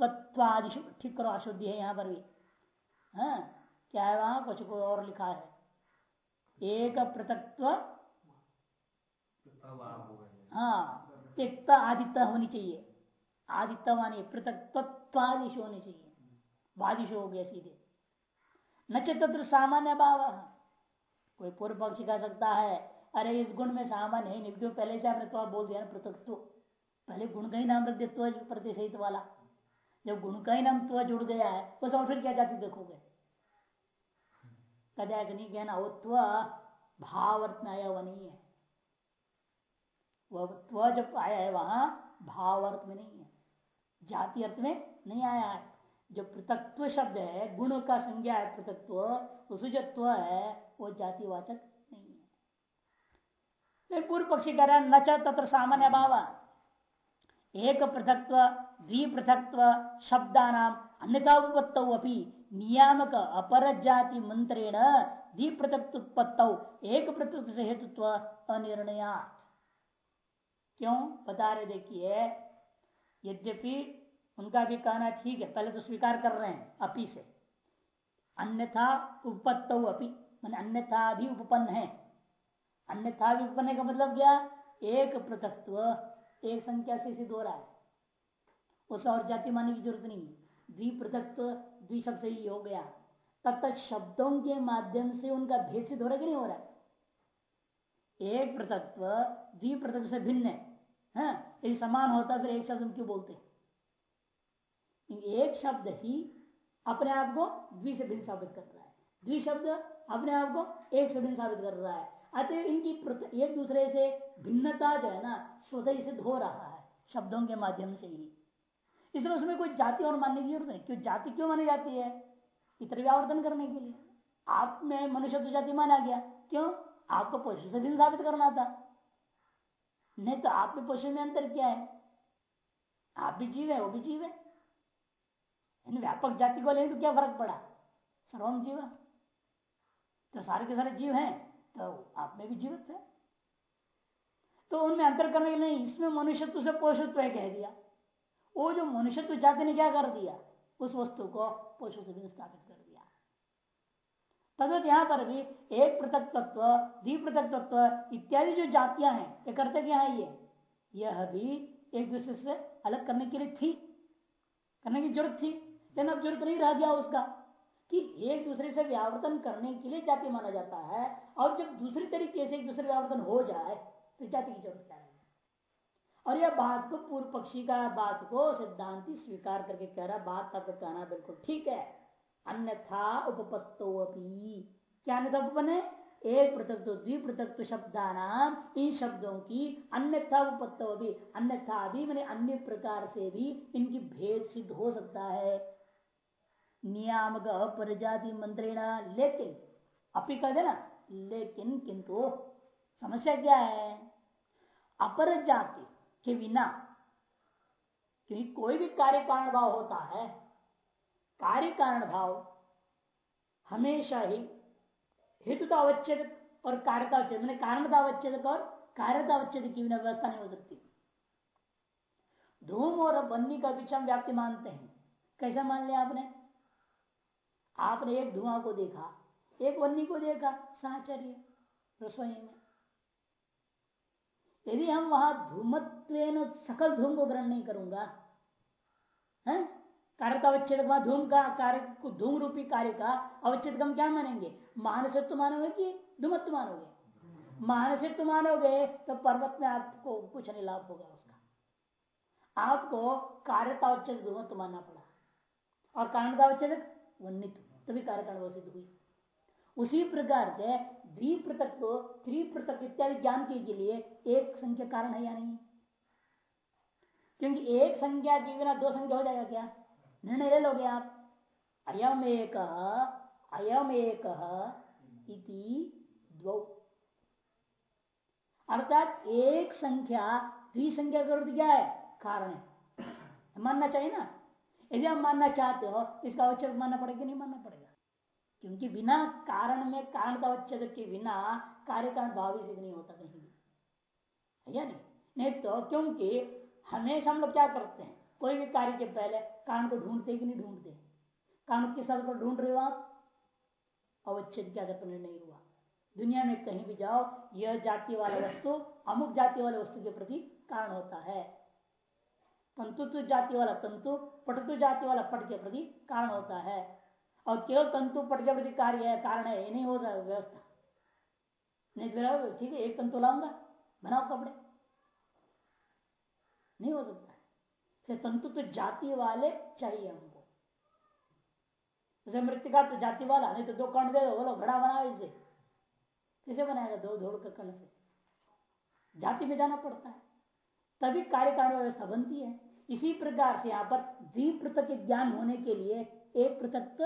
तत्वादि ठीक करो अशुद्धि है यहाँ पर भी। हाँ क्या है वहाँ? कुछ और लिखा है। एक पृथकत्व हाँ एक आदित्य होनी चाहिए। आदित्य मानी पृथकत्वादिश होनी चाहिए। बादिश हो गया सीधे। न चत्र सामान्य भाव। कोई पूर्व पक्ष कह सकता है अरे इस गुण में सामान्य है नहीं पहले से आपने तो बोल दिया पृथक पहले गुण का ही नाम रख दिया प्रतिषेध वाला। जब गुण का ही नाम त्व जुड़ गया है उस और फिर क्या जाति देखोगे? कदाच नहीं कहना, वो त्व भावर्त आया हुआ नहीं है। वह त्व जब आया है वहाँ भाव अर्थ में नहीं है। जाति अर्थ में नहीं आया है। जो पृथकत्व शब्द है, गुण का संज्ञा है पृथकत्व उस जो है, वो जातिवाचक है पूर्व पक्षी कह रहा है न तत्र सामान्य भाव एक पृथकत्व, द्विपृथकत्व शब्दानाम अन्यथा उपत्तौ नियामक अपर जाति मंत्रेण द्विपृथकत्व एक पृथक से हेतुत्व अनिर्णया क्यों? बता रहे देखिए, यद्यपि उनका भी कहना ठीक है, पहले तो स्वीकार कर रहे हैं, अपी से। अन्यथा उपत्त अपी, मान अन्यथा भी उपपन्न है। अन्यथा भी उपन्न का मतलब क्या? एक पृथकत्व एक संख्या से सिद्ध हो रहा है। उस और जाति मानने की ज़रूरत नहीं द्विपृथकत्व द्विशब्द ही हो गया। तब तक शब्दों के माध्यम से उनका भेद सिद्ध हो रहा कि नहीं हो रहा है? एक पृथकत्व द्विपृथक से भिन्न है। हाँ, यदि समान होता फिर एक शब्द क्यों बोलते एक शब्द ही अपने आप को द्वि से भिन्न साबित कर रहा है। द्वि शब्द अपने आप को एक से भिन्न साबित कर रहा है। अतः इनकी एक दूसरे से भिन्नता जो है ना स्वतः सिद्ध हो रहा है, शब्दों के माध्यम से ही। इसलिए उसमें कोई जाति और मानने की ज़रूरत नहीं, क्यों जाति क्यों मानी जाती है? इतर व्यावर्तन करने के लिए। आप में मनुष्य तो जाति माना गया। क्यों? आपको पशु से भिन्न साबित करना था। नहीं तो आप में पशु में अंतर क्या है? आप भी जीव है, वो भी जीव है। व्यापक जाति को लेंगे तो क्या फ़र्क पड़ा? सर्वम जीव। तो सारे के सारे जीव हैं। तो आप में भी जीवित है। तो उनमें अंतर करने के लिए इसमें मनुष्यत्व से पशुत्व कह दिया। वो जो मनुष्यत्व जाति ने क्या कर दिया? उस वस्तु को पशु से स्थापित कर दिया। तद्वत यहाँ पर भी एक पृथक तत्व द्विपृथक तत्व इत्यादि जो जातियाँ हैं, ये करते क्या है ये? यह भी एक दूसरे से अलग करने के लिए थी। करने की ज़रूरत थी। लेकिन अब ज़रूरत नहीं रह गया उसका। कि एक दूसरे से व्यावर्तन करने के लिए जाति माना जाता है, और जब दूसरी तरीके से एक दूसरे व्यावर्तन हो जाए तो जाति की ज़रूरत क्या है और यह बात को पूर्व पक्षी का बात को सिद्धांति स्वीकार करके कह रहा, बात तक कहना बिल्कुल ठीक है। अन्यथा उपपत्तो क्या अन्यथा है एक पृथक तो द्विपृथक तो शब्दानाम, इन शब्दों की अन्यथा उपत्तो भी अन्यथा भी, मैंने अन्य प्रकार से भी इनकी भेद सिद्ध हो सकता है। नियामक अपरजाति मंत्रेण। लेकिन अपी कह देना, लेकिन किंतु, समस्या क्या है? अपर जाति के बिना क्योंकि कोई भी कार्य कारण भाव होता है कार्य कारण भाव हमेशा ही हेतुता अवच्छेद और कार्यता अवच्छेद मैंने कारणता अवच्छेद और कार्यता अवच्छेद की बिना व्यवस्था नहीं हो सकती। धूम और बन्नी का विषम व्याप्ति मानते हैं। कैसे मान लिया आपने? आपने एक धुआँ को देखा, एक वन्नी को देखा, साचर्य, रसोई में। यदि हम वहाँ धूमत्व सकल धूम को ग्रहण नहीं करूँगा, है? कारक अवच्छेद धूम का कार्य धूम रूपी कार्य का अवच्छेद क्या मानेंगे? मानसित्व मानोगे कि धूमत्व मानोगे? मानसित्व मानोगे तो पर्वत में आपको कुछ नहीं लाभ होगा उसका। आपको कार्यतावच्छेद धूमत्व मानना पड़ा। और कारणतावच्छेद वन्नित्व तभी कार्य कारण सिद्ध हुई। उसी प्रकार से द्विपृतक त्रिपृतक इत्यादि ज्ञान के लिए एक संख्या कारण है या नहीं? क्योंकि एक संख्या के बिना दो संख्या हो जाएगा क्या? निर्णय ले लोगे आप। अयम एक अयम एक अर्थात एक संख्या द्विसंख्या का क्या है? कारण है। मानना चाहिए ना? यदि आप मानना चाहते हो, इसका अवच्छेद मानना पड़ेगा नहीं मानना पड़ेगा? क्योंकि बिना कारण में, कारण का अवच्छेद के बिना कार्य कारण भाव सिद्ध नहीं होता कहीं भी। है नहीं? नहीं तो क्योंकि हमेशा हम लोग क्या करते हैं, कोई भी कार्य के पहले कारण को ढूंढते कि नहीं ढूंढते कारण किस पर ढूंढ रहे हो आप? अवच्छेद के आधार पर निर्णय हुआ। दुनिया में कहीं भी जाओ, यह जाति वाला वस्तु अमुक जाति वाले वस्तु के प्रति कारण होता है। तंतु जाति वाला तंतु पटतु जाति वाला पट के प्रति कारण होता है। और केवल तंतु, पट के प्रति कार्य है, कारण है, ये नहीं हो सकता व्यवस्था। नहीं तो ठीक है, एक तंतु लाऊँगा, बनाओ कपड़े। नहीं हो सकता है। तंतु तो जाति वाले चाहिए हमको। जैसे मृतिका तो जाति वाला, नहीं तो दो कर्ण दे दो, बोलो, घड़ा बनाओ इसे। कैसे बनाएगा दो धोड़ कर्ण से। जाति में जाना पड़ता है। तभी कार्य कारण व्यवस्था बनती है। इसी प्रकार से यहाँ पर द्विपृथक ज्ञान होने के लिए एक पृथक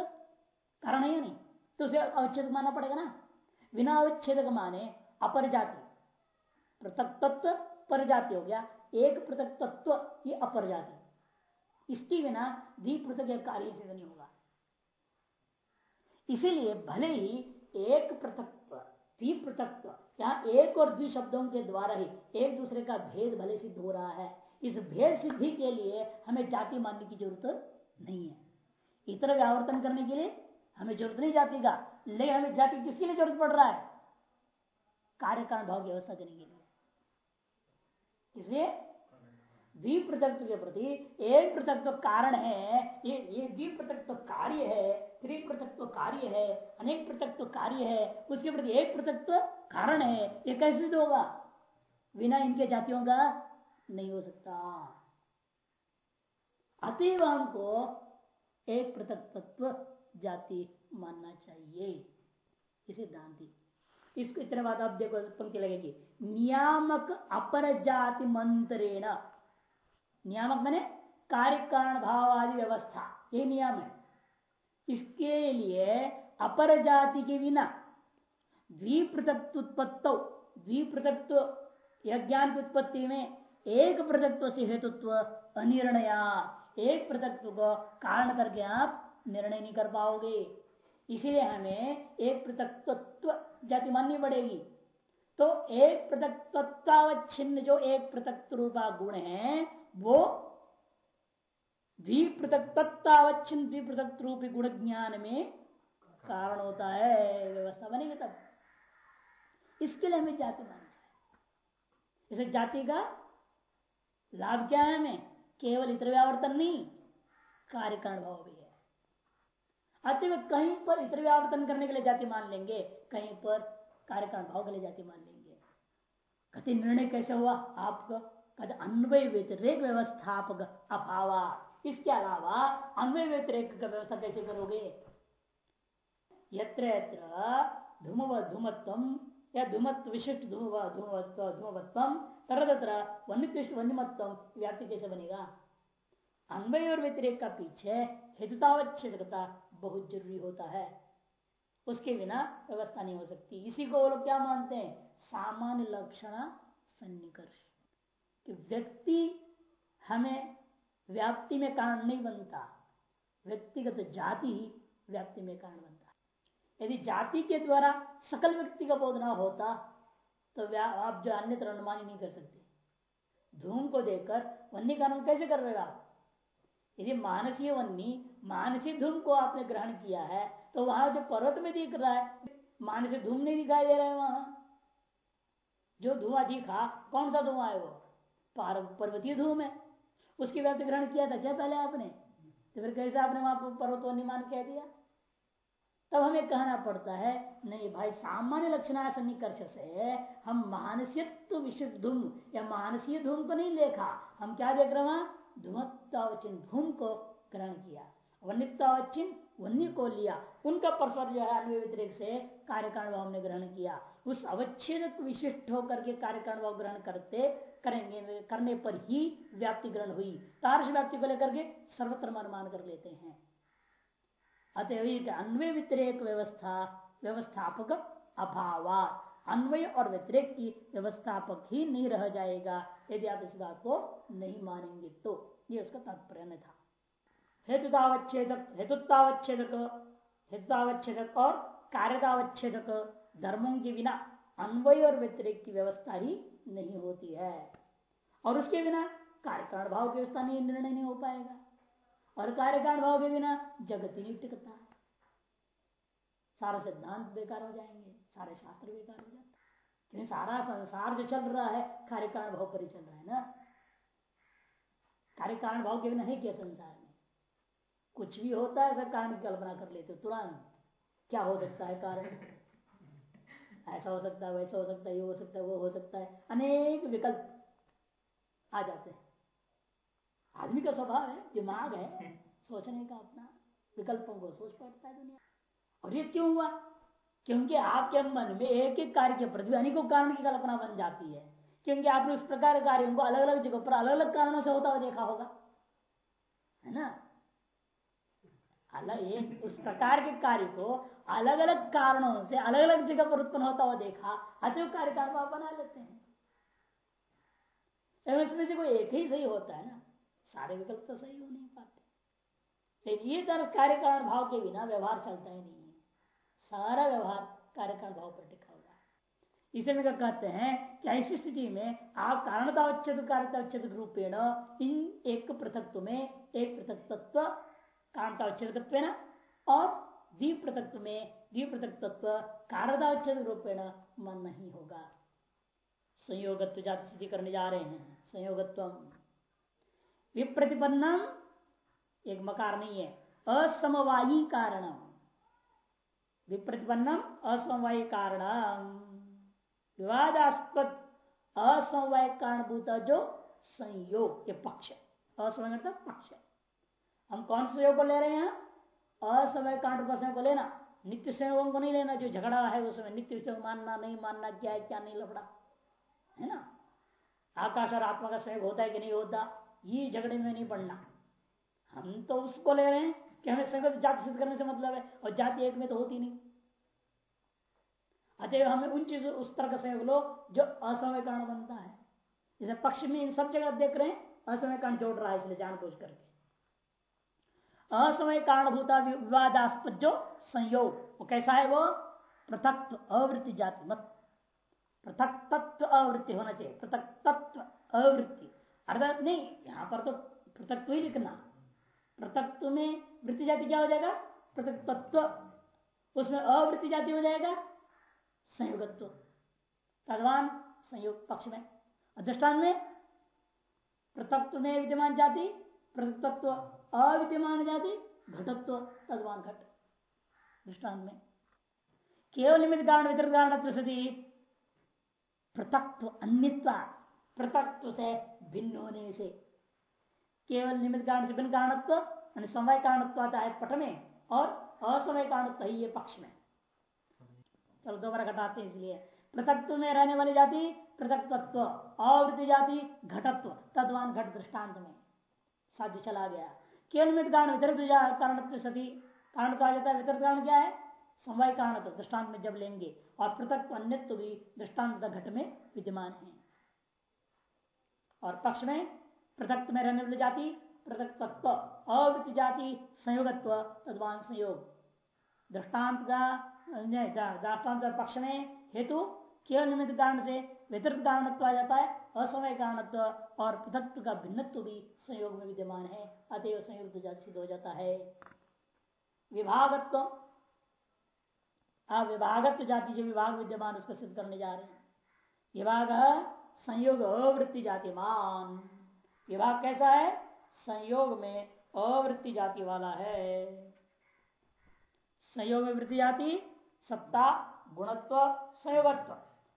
कारण है या नहीं? तो उसे अवच्छेद मानना पड़ेगा ना? बिना अवच्छेद माने अपर जाति पृथक तत्व पर जाति हो गया। एक पृथक तत्व ये अपर जाति इसके बिना द्विपृथक कार्य सिद्ध नहीं होगा। इसीलिए भले ही एक द्विपृथकत्व यहाँ एक और द्वि शब्दों के द्वारा ही एक दूसरे का भेद भले सिद्ध हो रहा है। इस भेद सिद्धि के लिए हमें जाति मानने की ज़रूरत नहीं है। इतर व्यावर्तन करने के लिए हमें ज़रूरत नहीं जाति का। लेकिन हमें जाति किसके लिए ज़रूरत पड़ रहा है? कार्य कारण भाव की व्यवस्था करने के लिए। इसलिए द्विपृथत्व के प्रति एक पृथकत्व कारण है, ये ये द्विपृथकत्व कार्य है त्रिपृथकत्व कार्य है अनेक पृथकत्व कार्य है, उसके प्रति एक पृथकत्व कारण है, ये कैसे होगा? बिना इनके जातियों का नहीं हो सकता। अतएव हमको एक पृथक तत्व जाति मानना चाहिए। सिद्धांति इसको इतने बात आप देखो पंक्ति लगेगी, नियामक अपर जाति मंत्रेण नियामक मैंने कार्य कारण भाव आदि व्यवस्था, ये नियम है। इसके लिए अपर जाति के बिना द्विपृथक उत्पत्त ज्ञान की उत्पत्ति में एक पृथकत्व से हेतुत्व अनिर्णया एक पृथकत्व को कारण करके आप निर्णय नहीं कर पाओगे। इसीलिए हमें एक पृथकत्व जाति माननी पड़ेगी। तो एक पृथकत्वावच्छिन्न जो एक पृथक रूपा गुण है वो द्विपृथकत्वावच्छिन्न द्विपृथक रूपी गुण ज्ञान में कारण होता है, व्यवस्था बनेगी तब। इसके लिए हमें जाति मानना है। इसे जाति का लाभ क्या है हमें? केवल इतर व्यावर्तन नहीं, कार्य कारण भाव भी है। अति कहीं पर इतर व्यावर्तन करने के लिए जाति मान लेंगे, कहीं पर कार्य कारण भाव के लिए जाति मान लेंगे। कति निर्णय कैसे हुआ? आपका कद अन्वय व्यतिरेक व्यवस्थापक अभाव इसके अलावा अन्वय व्यतिरेक का व्यवस्था कैसे करोगे? यत्र यत्र धूम धूमत्व, या धूमत्व विशिष्ट धूम धूमत्व धूमत्व तरह वन्यकृष्ट वन्यमत्व व्याप्ति कैसे बनेगा? अन्वय और व्यतिरेक का पीछे हेतुतावच्छेदकता बहुत ज़रूरी होता है। उसके बिना व्यवस्था नहीं हो सकती। इसी को वो लोग क्या मानते हैं? सामान्य लक्षण सन्निकर्ष। कि व्यक्ति हमें व्याप्ति में कारण नहीं बनता। व्यक्तिगत जाति ही व्याप्ति में कारण बनता। यदि जाति के द्वारा सकल व्यक्ति का बोध ना होता तो आप जो अन्य अनुमान ही नहीं कर सकते। धूम को देखकर वन्य का कैसे कर रहे हो आप? यदि मानसीय वन्नी मानसी धूम को आपने ग्रहण किया है तो वहाँ जो पर्वत में दिख रहा है मानसी धूम नहीं दिखाई दे रहा है वहाँ। जो धुआँ दिखा, कौन सा धुआँ है वो? पर्वतीय धूम है। उसकी व्याप्ति ग्रहण किया था क्या पहले आपने? तो फिर कैसे आपने वहाँ पर्वत वन्यमान कह दिया? तब हमें कहना पड़ता है, नहीं भाई, सामान्य लक्षण सन्निकर्ष से हम मानसियत्व विशुद्ध धूम या मानसीय धूम को नहीं देखा। हम क्या देख रहे हैं धूमत्वावचिन धूम को ग्रहण किया। वन्यतावच्छिन्न वन्य को लिया। उनका परस्पर जो है अन्य व्यतिरिक से कार्यकारण भाव ने ग्रहण किया। उस अवच्छेद विशिष्ट होकर के कार्यकारण भाव ग्रहण करते करेंगे, करने पर ही व्याप्ति ग्रहण हुई। तारस व्याप्ति को लेकर के सर्वत्र अनुमान कर लेते हैं। अतएव अन्वय व्यतिरेक व्यवस्था, व्यवस्थापक अभाव अन्वय और व्यतिरेक की व्यवस्थापक ही नहीं रह जाएगा, यदि आप इस बात को नहीं मानेंगे तो। ये उसका तात्पर्य था। हेतुतावच्छेदक हेतुतावच्छेदक हेतुतावच्छेदक और कार्यतावच्छेदक, धर्मों के बिना अन्वय और व्यतिरेक की व्यवस्था ही नहीं होती है। और उसके बिना कार्यकारण भाव की व्यवस्था नहीं निर्णय नहीं हो पाएगा। और कार्यकारण भाव के बिना जगत ही नहीं टिकता। है सारा सिद्धांत बेकार हो जाएँगे, सारे शास्त्र बेकार हो जाते क्योंकि सारा संसार जो चल रहा है, कार्यकारण भाव पर ही चल रहा है ना? कार्यकारण भाव के बिना है क्या संसार में? कुछ भी होता है, सब कारण की कल्पना कर लेते तुरंत। क्या हो सकता है कारण? ऐसा हो सकता है, वैसा हो सकता है, ये हो सकता है, वो हो सकता है। अनेक विकल्प। आ जाते हैं। आदमी का स्वभाव है दिमाग है सोचने का अपना विकल्पों को सोच पड़ता है दुनिया। और ये क्यों हुआ? क्योंकि आपके मन में एक एक कार्य के प्रति अनेकों कारण की कल्पना बन जाती है। क्योंकि आपने उस प्रकार कार्यों को अलग अलग जगह पर अलग अलग कारणों से होता हुआ देखा होगा। है ना? अलग एक उस प्रकार के कार्य को अलग अलग कारणों से अलग अलग जगह पर उत्पन्न होता हुआ देखा अतः कार्य कारण आप बना लेते हैं। इसमें से कोई एक ही सही होता है ना? सारे विकल्प तो सही हो नहीं पाते। लेकिन ये तरह कार्य कारण भाव के बिना व्यवहार चलता ही नहीं है। सारा व्यवहार कार्य कारण भाव पर टिका हुआ है। इसे में कहते हैं कि ऐसी स्थिति में आप कारणतावच्छेद कार्यतावच्छेद रूपेण इन एक पृथक में, एक पृथक तत्व कारणतावच्छेद और द्वीप पृथक में द्वीप पृथक तत्व कारदावच्छेद रूपेण मन नहीं होगा। संयोगत्व जाति स्थिति करने जा रहे हैं। संयोगत्व। विप्रतिपन्नम एक मकार नहीं है। असमवायी कारण विप्रतिपन्नम असमवायी कारण विवादास्पद असमवाय कारणभूत जो संयोग, ये पक्ष। असमय पक्ष हम कौन से योग को ले रहे हैं? असमय कांड को लेना। नित्य संयोगों को नहीं लेना। जो झगड़ा है उसमें नित्य संयोग मानना, नहीं मानना, क्या है, क्या नहीं, लफड़ा। है ना? आकाश और आत्मा का संयोग होता है कि नहीं होता? ये झगड़े में नहीं पड़ना। हम तो उसको ले रहे हैं कि हमें संगत जाति सिद्ध करने से मतलब है, और जाति एक में तो होती नहीं। अतः हमें उन चीज़ों, उस तरह का संयोग लो जो असमय कारण बनता है। जैसे पक्ष में इन सब जगह देख रहे हैं असमय कारण जोड़ रहा है इसलिए जानबूझ करके। असमय कारणभूता विवादास्पद जो संयोग। वो कैसा है वो? पृथक अवृत्ति जाति, मत पृथक तत्व अवृत्ति होना चाहिए, पृथक तत्व अवृत्ति अर्थात नहीं, यहाँ पर तो पृथक ही लिखना। पृथक में वृत्ति जाति क्या हो जाएगा? पृथक तत्व। उसमें अवृत्ति जाति हो जाएगा संयोगत्व। तदवान संयोग पक्ष में। अधिष्ठान में पृथक में विद्यमान जाति, पृथक तत्व अविद्यमान जाति, घटत्व तदवान घट। दृष्टान में। केवल निमित्त कारण, वितरित कारण सदी पृथक अन्यत्व पृथक से भिन्न होने से। केवल निमित्त कारण से भिन्न कारणत्व समय कारणत्व आता है पट में और असमय कारणत्व ही ये पक्ष में। चलो दोबारा घटाते हैं इसलिए। पृथकत्व में रहने वाली जाति पृथक तत्व अवृत्ति जाति, घटत्व, तद्वान घट दृष्टांत में साध्य चला गया। केवल निमित्त कारण, वितरित कारण सती, कारण कहा जाता है, वितरित कारण क्या है? समवाय कारण तो दृष्टांत में जब लेंगे और पृथक अन्यत्व भी दृष्टांत घट में विद्यमान है। और पक्ष में पृथक में रहने वाली जाति पृथक तत्व अवृत्ति जाति, संयोगत्व, तद्वान संयोग। दृष्टांत का दृष्टांत पक्ष में हेतु केवल निमित्त कारण से वितरित कारणत्व आ जाता है असमय कारणत्व और पृथक का भिन्नत्व भी संयोग में विद्यमान है, अतएव संयोग सिद्ध हो जाता है। विभागत्व विभागत्व जाति जो विभाग विद्यमान उसको सिद्ध करने जा रहे हैं। विभाग संयोग अवृत्ति जातिमान। विभाग कैसा है? संयोग में अवृत्ति जाति वाला है। संयोग में वृत्ति जाति, सत्ता, गुणत्व, संयोगत्व।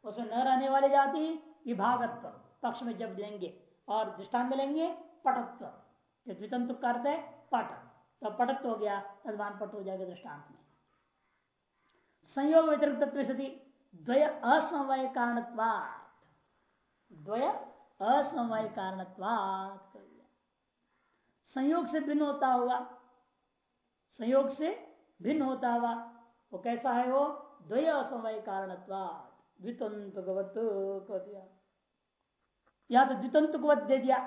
उसमें न रहने वाली जाति, विभागत्व। पक्ष में जब लेंगे और दृष्टान में लेंगे, पटत्व। जो द्वितंतु करते पट। तो पटत्व हो गया तदमान पट हो जाएगा दृष्टांत में। संयोग व्यतिरिक्त सती द्वय असमवाय कारणत्वात् द्वय असमवाय कारणत्वात् संयोग से भिन्न होता हुआ संयोग से भिन्न होता हुआ वो कैसा है वो? द्वय असमवाय कारणत्वात् द्वितंतुकवत कह दिया। या तो द्वितंतुकवत दे दिया।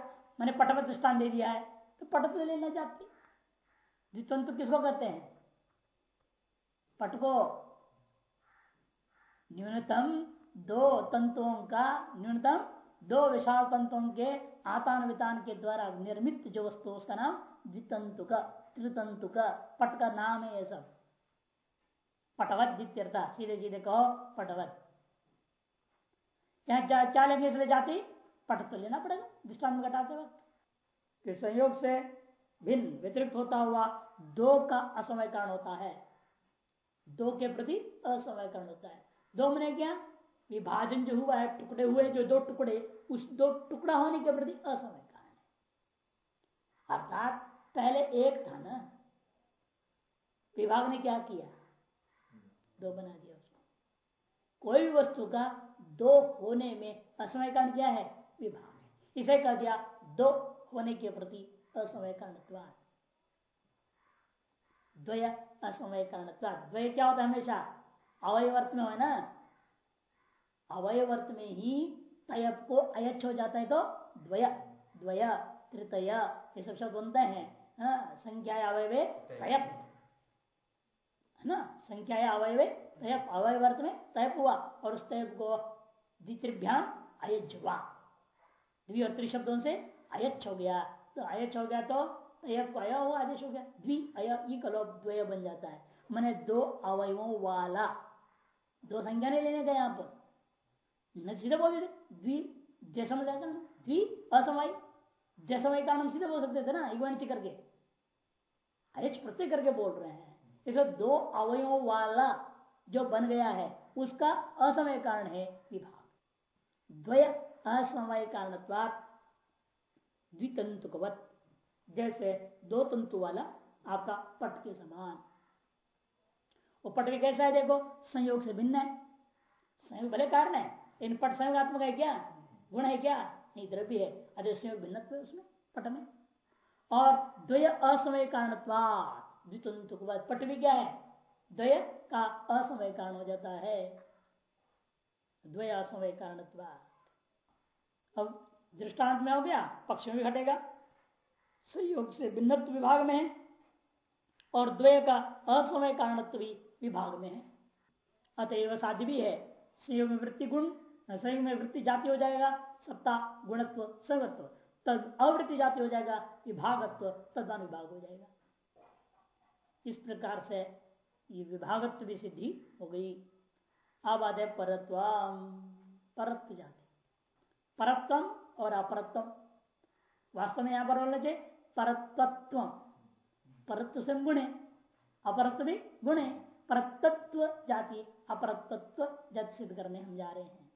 मैंने पटवत दृष्टान दे दिया है तो पटत्व लेना चाहती। द्वितंतु किसको कहते हैं? पट को न्यूनतम दो तंतुओं का, न्यूनतम दो विशाल तंतुओं के आतान वितान के द्वारा निर्मित जो वस्तु उसका नाम द्वितंतु का त्रितंतु का पट का नाम है ये सब। पटवत द्वितीयता सीधे सीधे कहो, पटवत। यहाँ क्या लेंगे इसलिए जाति? पट तो लेना पड़ेगा दृष्टान में घटाते वक्त। संयोग से भिन्न, व्यतिरिक्त होता हुआ दो का असमय कारण होता है। दो के प्रति असमय कारण होता है। दो मैंने क्या विभाजन जो हुआ है, टुकड़े हुए, जो दो टुकड़े, उस दो टुकड़ा होने के प्रति असमय कारण है। अर्थात, पहले एक था ना, विभाग ने क्या किया? दो बना दिया उसको। कोई भी वस्तु का दो होने में असमय कारण क्या है? विभाग इसे कह दिया, दो होने के प्रति असमय कारण द्वय असमय कारण द्वय क्या होता है हमेशा? अवयवर्त में हो ना? अवयवर्त में ही तयप को अयच हो जाता है तो द्वय द्वय तृतय ये सब शब्द बनते हैं संख्या अवयवे तयप, है ना? संख्या अवयवे तयप अवयवर्त में तयप हुआ और उस तयप को द्वित्रिभ्याम अयज हुआ। द्वि और त्रिशब्दों से अयच हो गया। तो अयच हो गया तो अय हुआ, आदेश हो गया। द्वि अय कलो द्वय बन जाता है। मैंने दो अवयवों वाला। दो संख्या नहीं लेने गए यहाँ पर सीधे बोल देते द्वि जैसा मज़ा द्वि असमय। जैसमय का नाम सीधे बोल सकते थे ना इगवानिच करके। अयच प्रत्यय करके बोल रहे हैं। इसे दो अवयों वाला जो बन गया है, उसका असमय कारण है विभाग। द्वय असमय कारण द्वितंतुकवत। जैसे दो तंतु वाला आपका पट के समान। वो पट भी कैसा है देखो? संयोग से भिन्न है। संयोग भले कारण है इन पट संयोगात्मक है क्या? गुण है क्या? नहीं, द्रव्य है। अरे संयोग भिन्न उसमें, पट में। और द्वय असमय कारण द्वितंतुकवत पट भी क्या है? द्वय का असमय कारण हो जाता है। द्वय असमय कारण अब दृष्टांत में हो गया, पक्ष में भी घटेगा। संयोग से भिन्नत्व विभाग में और द्वय का असमय कारणत्व भी विभाग में है। अतएव साध्य भी है संयोग में वृत्ति गुण संयोग में वृत्ति जाति हो जाएगा, सत्ता, गुणत्व, संगत्व तब अवृत्ति जाति हो जाएगा, विभागत्व तदान विभाग हो जाएगा। इस प्रकार से ये विभागत्व भी सिद्धि हो गई। अब आदे परत्व परत्व जाति। परत्वम और अपरत्व। वास्तव में यहाँ पर बोलना चाहिए परत्व परत्व से गुण, अपरत्व भी गुण। परतत्व जाति, अपरतत्व जाति सिद्ध करने हम जा रहे हैं।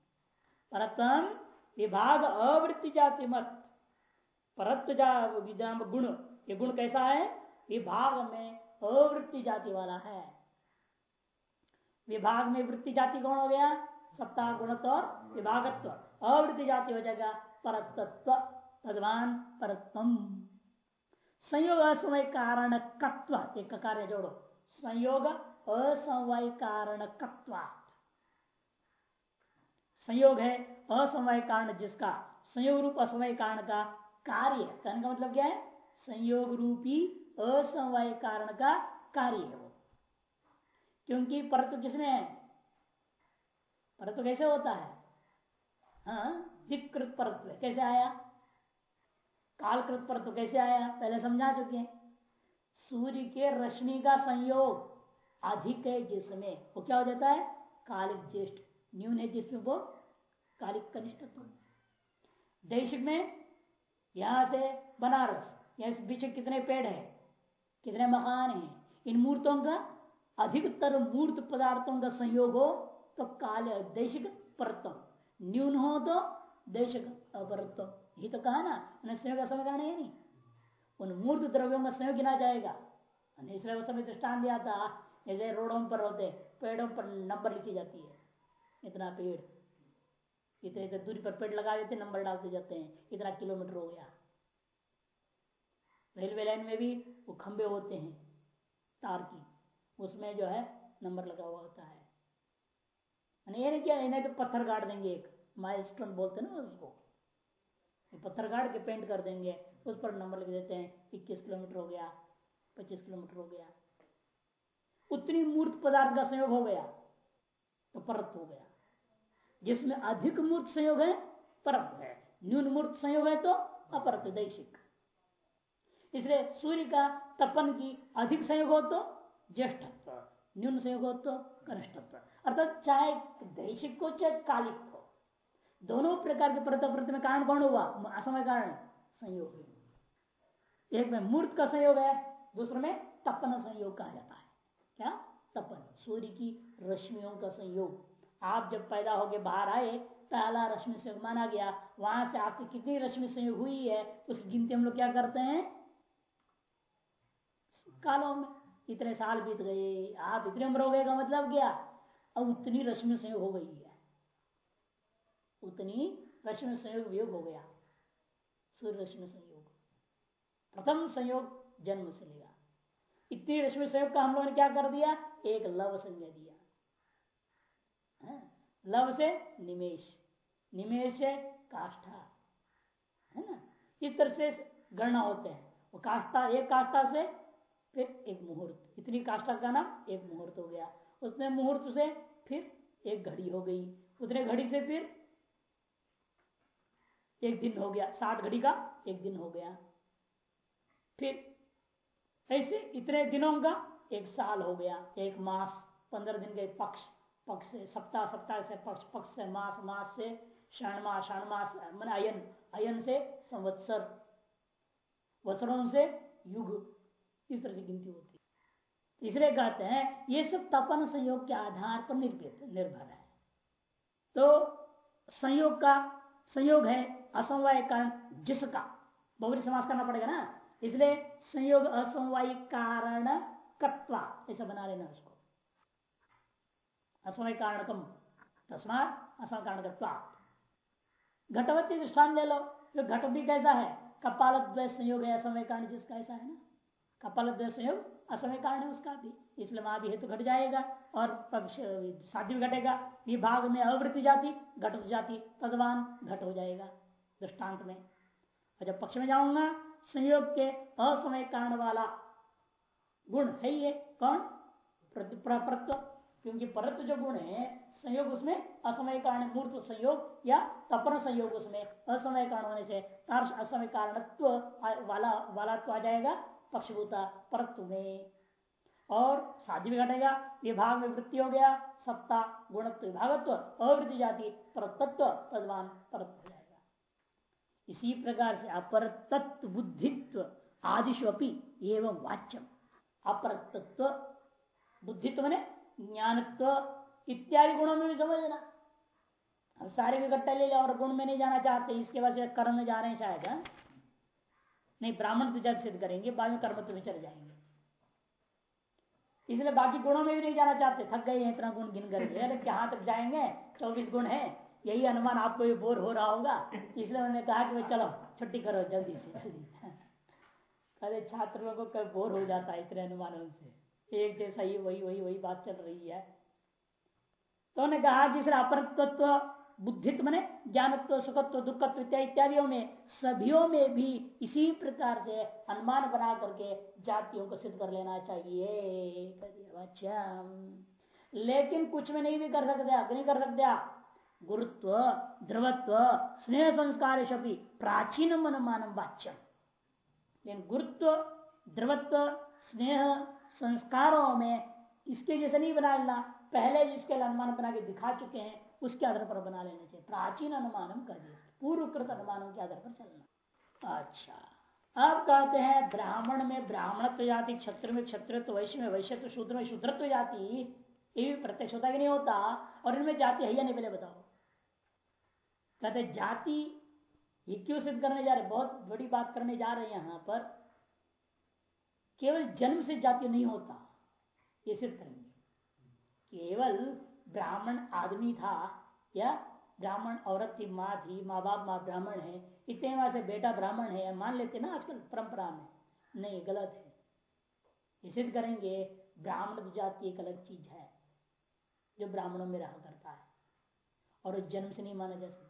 परतम विभाग अवृत्ति जाति मत। परत्व गुण। ये गुण कैसा है? विभाग में अवृत्ति जाति वाला है। विभाग में वृत्ति जाति कौन हो गया? सप्ताह गुणत्व और विभागत्व। अवृत्ति जाति हो जाएगा परतत्व। भगवान परतम। संयोग असमय कारण कत्व एक कार्य जोड़ो। संयोग असमय कारण संयोग है असमय कारण जिसका संयोग रूप असमय कारण का कार्य। कहने का मतलब क्या है? संयोग रूपी असमय कारण का कार्य है वो। क्योंकि परत्व किसने है? परत्व कैसे होता है? हाँ दिक्कृत परत्व कैसे आया? कालकृत परत्व कैसे आया? पहले समझा चुके हैं। सूर्य के रश्मि का संयोग अधिक है जिसमें वो क्या हो जाता है? कालिक ज्येष्ठ। न्यून है जिसमें वो, कालिक कनिष्ठ देश में यहाँ से बनारस या इस बीच कितने पेड़ है? कितने मकान हैं? इन मूर्तों का अधिकतर मूर्त पदार्थों का संयोग हो तो काले दैशिक परत्व न्यून हो तो देशिक अपरत्व ही तो कहा ना संयोग का समय कारण है नहीं। उन मूर्त द्रव्यों का संयोग गिना जाएगा। समय दृष्टान दिया था जैसे रोडों पर होते पेड़ों पर नंबर लिखी जाती है, इतना पेड़। इतने इतने दूरी पर पेड़ लगा देते, नंबर डालते जाते हैं, इतना किलोमीटर हो गया। रेलवे लाइन में भी वो खंबे होते हैं, तार की, उसमें जो है नंबर लगा हुआ होता है। ये नहीं क्या नहीं तो पत्थर गाड़ देंगे एक, माइलस्टोन बोलते हैं ना उसको। पत्थर गाड़ के पेंट कर देंगे, उस पर नंबर लिख देते हैं, इक्कीस किलोमीटर हो गया, पच्चीस किलोमीटर हो गया। उतनी मूर्त पदार्थ का संयोग हो गया तो परत हो गया। जिसमें अधिक मूर्त संयोग है, परत है। न्यून मूर्त संयोग है तो अपरत दैशिक। इसलिए सूर्य का तपन की अधिक संयोग हो तो ज्येष्ठत्व, न्यून संयोग हो तो कनिष्ठत्व। अर्थात चाहे दैशिक हो, चाहे कालिक हो, दोनों प्रकार के परत में कारण कौन हुआ? असमय कारण, संयोग एक में मूर्त का संयोग है, दूसरे में तपन संयोग कहा जाता है। क्या? तपन सूर्य की रश्मियों का संयोग। आप जब पैदा होके बाहर आए, पहला रश्मि संयोग माना गया। वहाँ से आपकी कितनी रश्मि संयोग हुई है, उसकी गिनती हम लोग क्या करते हैं? कालों में। इतने साल बीत गए। आप इतने उम्र हो गए का मतलब क्या? अब उतनी रश्मि संयोग हो गई है। उतनी रश्मि संयोग वियोग हो गया। सूर्य रश्मि संयोग। प्रथम संयोग जन्म से लिया इतनी रश्मि संयोग का हम लोगों ने क्या कर दिया? एक लव संज्ञा दिया। है? लव से निमेश। निमेश से काष्ठा। है ना? इस तरह से गणना होते हैं। वो काष्ठा, एक काष्ठा से फिर एक मुहूर्त। इतनी काष्ठा का नाम एक मुहूर्त हो गया। उसने मुहूर्त से फिर एक घड़ी हो गई। उतने घड़ी से फिर एक दिन हो गया। साठ घड़ी का एक दिन हो गया। फिर ऐसे इतने दिनों का एक साल हो गया, एक मास, पंद्रह दिन के पक्ष पक्ष से, सप्ताह सप्ताह से पक्ष पक्ष से मास मास से क्षण मास क्षण मास, मन अयन अयन से संवत्सर वसरों से युग, इस तरह से गिनती होती है। इसलिए कहते हैं, ये सब तपन संयोग के आधार पर निर्भित निर्भर है। तो संयोग का, संयोग है, असमवाय कारण जिसका बहुरी समास करना पड़ेगा ना? इसलिए संयोग असमवाय कारण कत्वा, ऐसा बना लेना उसको। असमय कारणकम, तस्मात असम कारण घटवती दृष्टान ले लो जो घट भी कैसा है? कपाल संयोग है असमय कारण जिसका ऐसा है ना? कपाल संयोग असमय कारण है उसका भी। इसलिए वहाँ भी हेतु घट जाएगा और पक्ष, साध्य भी घटेगा। विभाग में अवृत्ति जाति, घट जाति, तदवान घट हो जाएगा दृष्टांत में। और जब पक्ष में जाऊँगा संयोग के असमय कारण वाला गुण है ये कौन? प्रत्व। क्योंकि परत्व जो गुण है, संयोग उसमें असमय कारण, मूर्त संयोग या तपन संयोग उसमें। असमय कारण होने से तार्श असमय कारणत्व वाला वाला तो आ जाएगा पक्षभूता, परत्व में। और शादी भी घटेगा, विभाग में वृत्ति हो गया, सत्ता, गुणत्व, विभागत्व, अवृत्ति जाति परतत्व तदवान परत्व इसी प्रकार से अपर तत्व बुद्धित्व आदिशपी एवं वाच्यम। अपर तत्व बुद्धित्व ने ज्ञानत्व इत्यादि गुणों में भी समझना अब सारे इकट्ठा ले लिया और गुण में नहीं जाना चाहते, इसके बाद कर्म में जा रहे हैं शायद, हा? नहीं, ब्राह्मण तो जल्द सिद्ध करेंगे, बाद में कर्म में चले जाएँगे। इसलिए बाकी गुणों में भी नहीं जाना चाहते, थक गए हैं, इतना गुण गिन करके कहाँ तक जाएँगे, चौबीस गुण है। यही अनुमान आपको भी बोर हो रहा होगा। इसलिए उन्होंने कहा कि भाई चलो, छुट्टी करो जल्दी से। जल्दी अरे छात्र लोगों को बोर हो जाता है इतने अनुमानों से। एक जैसा ही वही वही वही बात चल रही है। तो उन्होंने कहा कि अपरत्व बुद्धित्व मने ज्ञानत्व, सुखत्व, दुखत्व इत्यादियों में, सभियों में भी इसी प्रकार से अनुमान बना करके जातियों को सिद्ध कर लेना चाहिए। लेकिन कुछ में नहीं भी कर सकते नहीं कर सकते आप। गुरुत्व, ध्रुवत्व, स्नेह संस्कार प्राचीन अनुमान वाच्य लेकिन गुरुत्व, ध्रुवत्व, स्नेह संस्कारों में इसके जैसे नहीं बना लेना। पहले जिसके अनुमान बना के दिखा चुके हैं, उसके आधार पर बना लेना चाहिए। प्राचीन अनुमान कर पूर्वकृत अनुमानों के आधार पर चलना अच्छा। अब कहते हैं, ब्राह्मण में ब्राह्मणत्व जाति, क्षत्र में क्षत्रित्व, वैश्य में वैश्यत्व, शूद्र में शूद्रत्व जाति, ये भी प्रत्यक्ष होता कि नहीं होता? और इनमें जाति है या नहीं पहले बताओ। कहते जाति ये क्यों सिद्ध करने जा रहे बहुत बड़ी बात करने जा रहे हैं यहाँ पर। केवल जन्म से जाति नहीं होता, ये सिद्ध करेंगे। केवल ब्राह्मण आदमी था, या ब्राह्मण औरत की माँ थी, माँ बाप, माँ ब्राह्मण है, इतने वहाँ से बेटा ब्राह्मण है, मान लेते ना आजकल परंपरा में। नहीं, गलत है। ये सिद्ध करेंगे, ब्राह्मण जाति एक अलग चीज़ है, जो ब्राह्मणों में रहा करता है, और जन्म से नहीं माना जा सकता।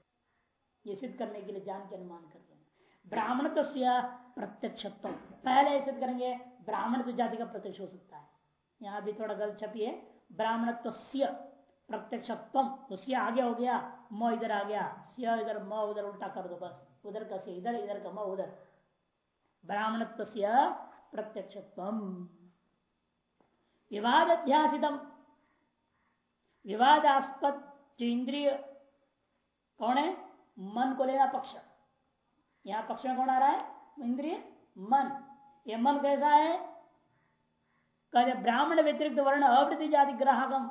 ये सिद्ध करने के लिए जान के अनुमान कर रहे हैं। ब्राह्मण तो प्रत्यक्ष पहले सिद्ध करेंगे ब्राह्मण तो जाति का प्रत्यक्ष हो सकता है। यहाँ भी थोड़ा गलत छपी है। ब्राह्मणत्व प्रत्यक्ष तो आगे हो गया, म इधर आ गया। सिया इधर, म उधर, उल्टा कर दो बस। उधर का से इधर इधर का म उधर। ब्राह्मणत्व प्रत्यक्ष विवाद अध्यासितम विवादास्पद जो इंद्रिय कौन है? मन को लेना पक्ष। यहाँ पक्ष में कौन आ रहा है? इंद्रिय, मन। ये मन कैसा है? कहते ब्राह्मण व्यतिरिक्त वर्ण अवृत्ति जाति ग्राहकम।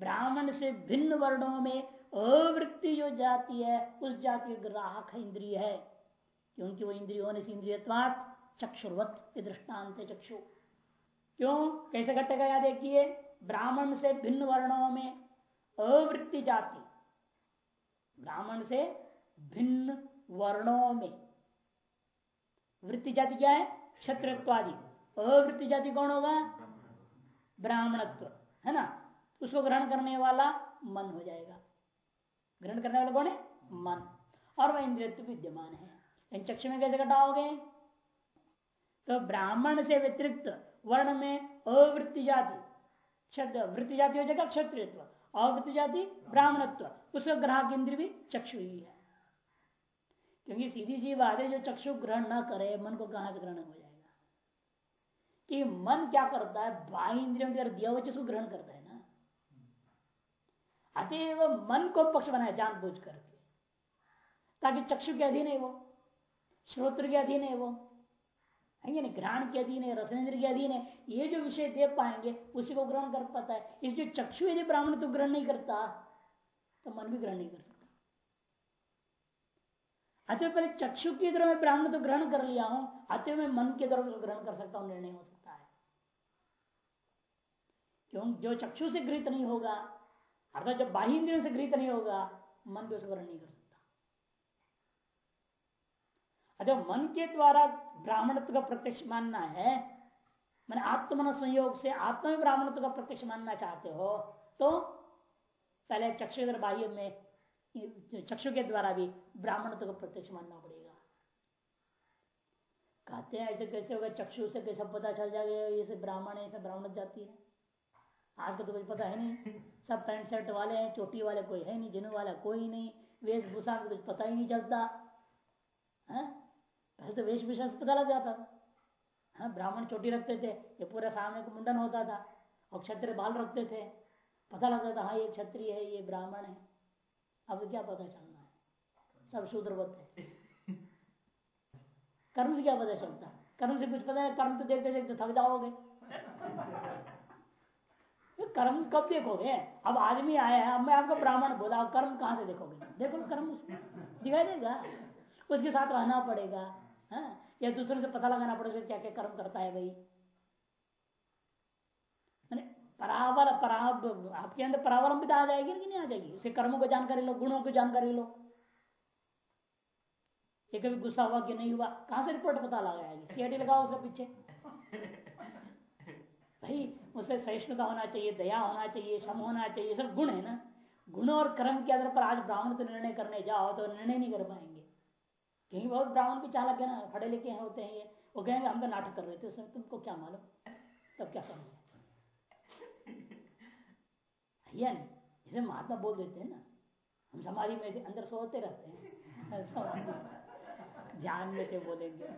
ब्राह्मण से भिन्न वर्णों में अवृत्ति जो जाति है, उस जाति ग्राहक इंद्रिय है। क्योंकि वो इंद्रियों ने इंद्रियवाद चक्षुर्वत दृष्टांत चक्षु। क्यों? कैसे घटेगा याद देखिए, ब्राह्मण से भिन्न वर्णों में अवृत्ति जाति। ब्राह्मण से भिन्न वर्णों में। वृत्ति जाति क्या है? क्षत्रत्वादि। अवृत्ति जाति कौन होगा? ब्राह्मणत्व, है ना? उसको ग्रहण करने वाला मन हो जाएगा। ग्रहण करने वाला कौन है? मन। और वह इंद्रिय विद्यमान है। इन चक्ष में कैसे घटाओगे? तो ब्राह्मण से व्यतिरिक्त वर्ण में अवृत्ति जाति वृत्ति जाति हो जाएगा क्षत्रियत्व। अवृत्ति जाति, ब्राह्मणत्व। उसका ग्राहक इंद्र भी चक्षु ही है। क्योंकि सीधी सी बात है, जो चक्षु ग्रहण न करे, मन को कहाँ से ग्रहण हो जाएगा? कि मन क्या करता है? बाह्य इंद्रियों के दिया हुआ चीज़ को ग्रहण करता है ना। अतएव मन को पक्ष बनाया जानबूझ करके ताकि चक्षु के अधीन है वो श्रोत्र के अधीन है वो। है घ्राण के अधीन है रसनेन्द्र के अधीन है, ये जो विषय दे पाएँगे, उसी को ग्रहण कर पाता है। इस जो चक्षु यदि ब्राह्मण तो ग्रहण नहीं करता तो मन भी ग्रहण नहीं कर सकता। अतः पहले चक्षु की तरह मैं ब्राह्मण तो ग्रहण कर लिया हूँ अतः मैं मन के तरफ़ ग्रहण कर सकता हूँ, निर्णय हो सकता है। क्यों? जो चक्षु से गृहित नहीं होगा, अर्थात जब बाह्य इंद्रियों से गृहित नहीं होगा, मन भी उसको ग्रहण नहीं कर सकता। अच्छा मन के द्वारा ब्राह्मणत्व का प्रत्यक्ष मानना है, मैंने आत्मन संयोग से आत्म ब्राह्मणत्व का प्रत्यक्ष मानना चाहते हो तो पहले चक्षु बाह्य में, चक्षु के द्वारा भी ब्राह्मणत्व का प्रत्यक्ष मानना पड़ेगा। कहते हैं, ऐसे कैसे होगा, चक्षु से कैसे पता चल जाएगा, ये ब्राह्मण है ब्राह्मण जाती है। आज का तो कुछ पता है नहीं, सब पैंट शर्ट वाले हैं, चोटी वाले कोई है नहीं जिन वाला कोई नहीं, वेशभूषा में कुछ पता ही नहीं चलता, है? पहले तो वेशभूषा से पता लग जाता। था हाँ ब्राह्मण चोटी रखते थे, ये पूरा सामने को मुंडन होता था, और क्षत्रिय बाल रखते थे। पता लगता था हाँ ये क्षत्रिय है, ये ब्राह्मण है। अब तो क्या पता चलना है? सब शूद्रवत है। कर्म से क्या पता चलता है? कर्म से कुछ पता है? कर्म तो देखते देखते थक जाओगे। तो कर्म कब देखोगे? अब आदमी आया है, अब मैं आपको ब्राह्मण बोला, कर्म कहाँ से देखोगे? देखो कर्म दिखाई देगा। उसके साथ रहना पड़ेगा। है? या दूसरे से पता लगाना पड़ेगा क्या क्या कर्म करता है भाई। परावल पराव, आपके अंदर परावलंबिता आ जाएगी कि नहीं आ जाएगी? उसे कर्मों को जानकारी लो, गुणों की जानकारी लो। ये कभी गुस्सा हुआ कि नहीं हुआ? कहाँ से रिपोर्ट पता लगाएगी सीआईडी लगाओ उसके पीछे। भाई, उसे सहिष्णुता होना चाहिए, दया होना चाहिए सम होना चाहिए सब गुण है ना। गुण और कर्म के आधार पर आज ब्राह्मण तो निर्णय करने जाओ तो निर्णय नहीं कर पाएँगे। क्योंकि बहुत ब्राह्मण भी चालक है ना पढ़े लिखे होते हैं ये। वो कहेंगे, हम तो नाटक कर रहे थे, उसमें तुमको क्या मालूम? तब क्या करेंगे जैसे महात्मा बोल देते हैं ना। हम समाधि में अंदर सोते रहते हैं। ध्यान में थे बोलेंगे।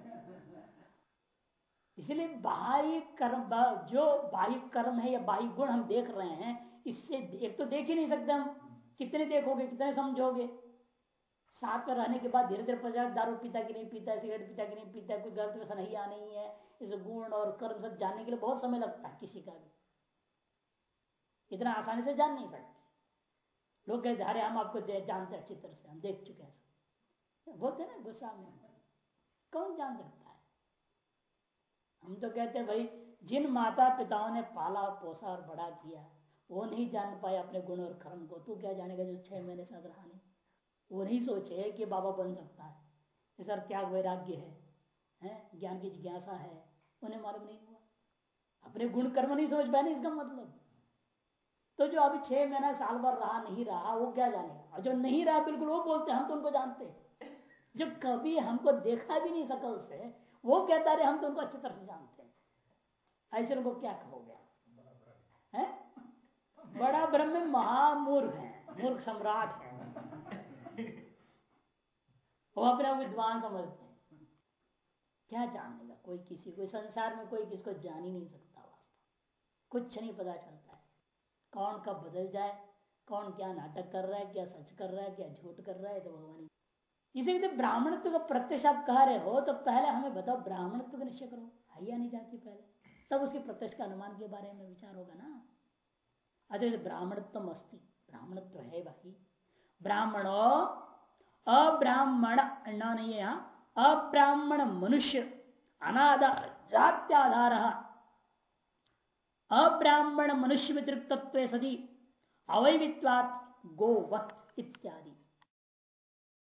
इसलिए बाह्य कर्म जो बाह्य कर्म है या बाह्य गुण हम देख रहे हैं, इससे एक तो देख ही नहीं सकते हम। कितने देखोगे, कितने समझोगे? साथ में रहने के बाद धीरे धीरे पता दारू पीता कि नहीं पीता, सिगरेट पीता कि नहीं पीता, कोई गलत व्यसन नहीं, आ नहीं है। इस गुण और कर्म सब जानने के लिए बहुत समय लगता है किसी का भी। इतना आसानी से जान नहीं सकते। लोग कहते अरे, हम आपको जानते हैं अच्छी तरह से, हम देख चुके हैं बोलते ना, गुस्सा में। कौन जान सकता है? हम तो कहते हैं, भाई, जिन माता पिताओं ने पाला, पोसा और बड़ा किया, वो नहीं जान पाए अपने गुण और कर्म को, तू क्या जानेगा जो छह महीने साथ रहा नहीं वो नहीं सोचे कि बाबा बन सकता है। इस त्याग वैराग्य है, है? ज्ञान की जिज्ञासा है। उन्हें मालूम नहीं हुआ। अपने गुण कर्म नहीं समझ पाए इसका मतलब। तो जो अभी छह महीना साल भर रहा नहीं रहा वो क्या जानेगा और जो नहीं रहा बिल्कुल वो बोलते हम तो उनको जानते जो कभी हमको देखा भी नहीं सकल से वो कहता रहे हम तो उनको अच्छी तरह से जानते हैं। ऐसे उनको क्या कहोगे है? बड़ा ब्रह्म महामूर्ख है। मूर्ख सम्राट है। वो अपने आप विद्वान समझते हैं। क्या जानने का? कोई किसी को संसार में कोई किसको जान ही नहीं सकता वास्तव। कुछ नहीं पता चलता है। कौन कब बदल जाए, कौन क्या नाटक कर रहा है, क्या सच कर रहा है, क्या झूठ कर रहा है तो भगवान इसे ब्राह्मणत्व का प्रत्यक्ष आप कह रहे हो तो पहले हमें बताओ ब्राह्मणत्व का निश्चय करो। है या नहीं जाती पहले? तब उसके प्रत्यक्ष का अनुमान के बारे में विचार होगा ना। अरे ब्राह्मणत्व अस्ति ब्राह्मणत्व है भाई। ब्राह्मणो अब्राह्मण अंडा नहीं है यहाँ अब्राह्मण मनुष्य अनाधार जात्याधार। अब्राह्मण मनुष्य व्यतिरिक्त सदी अवैवित्वात गोवत इत्यादि।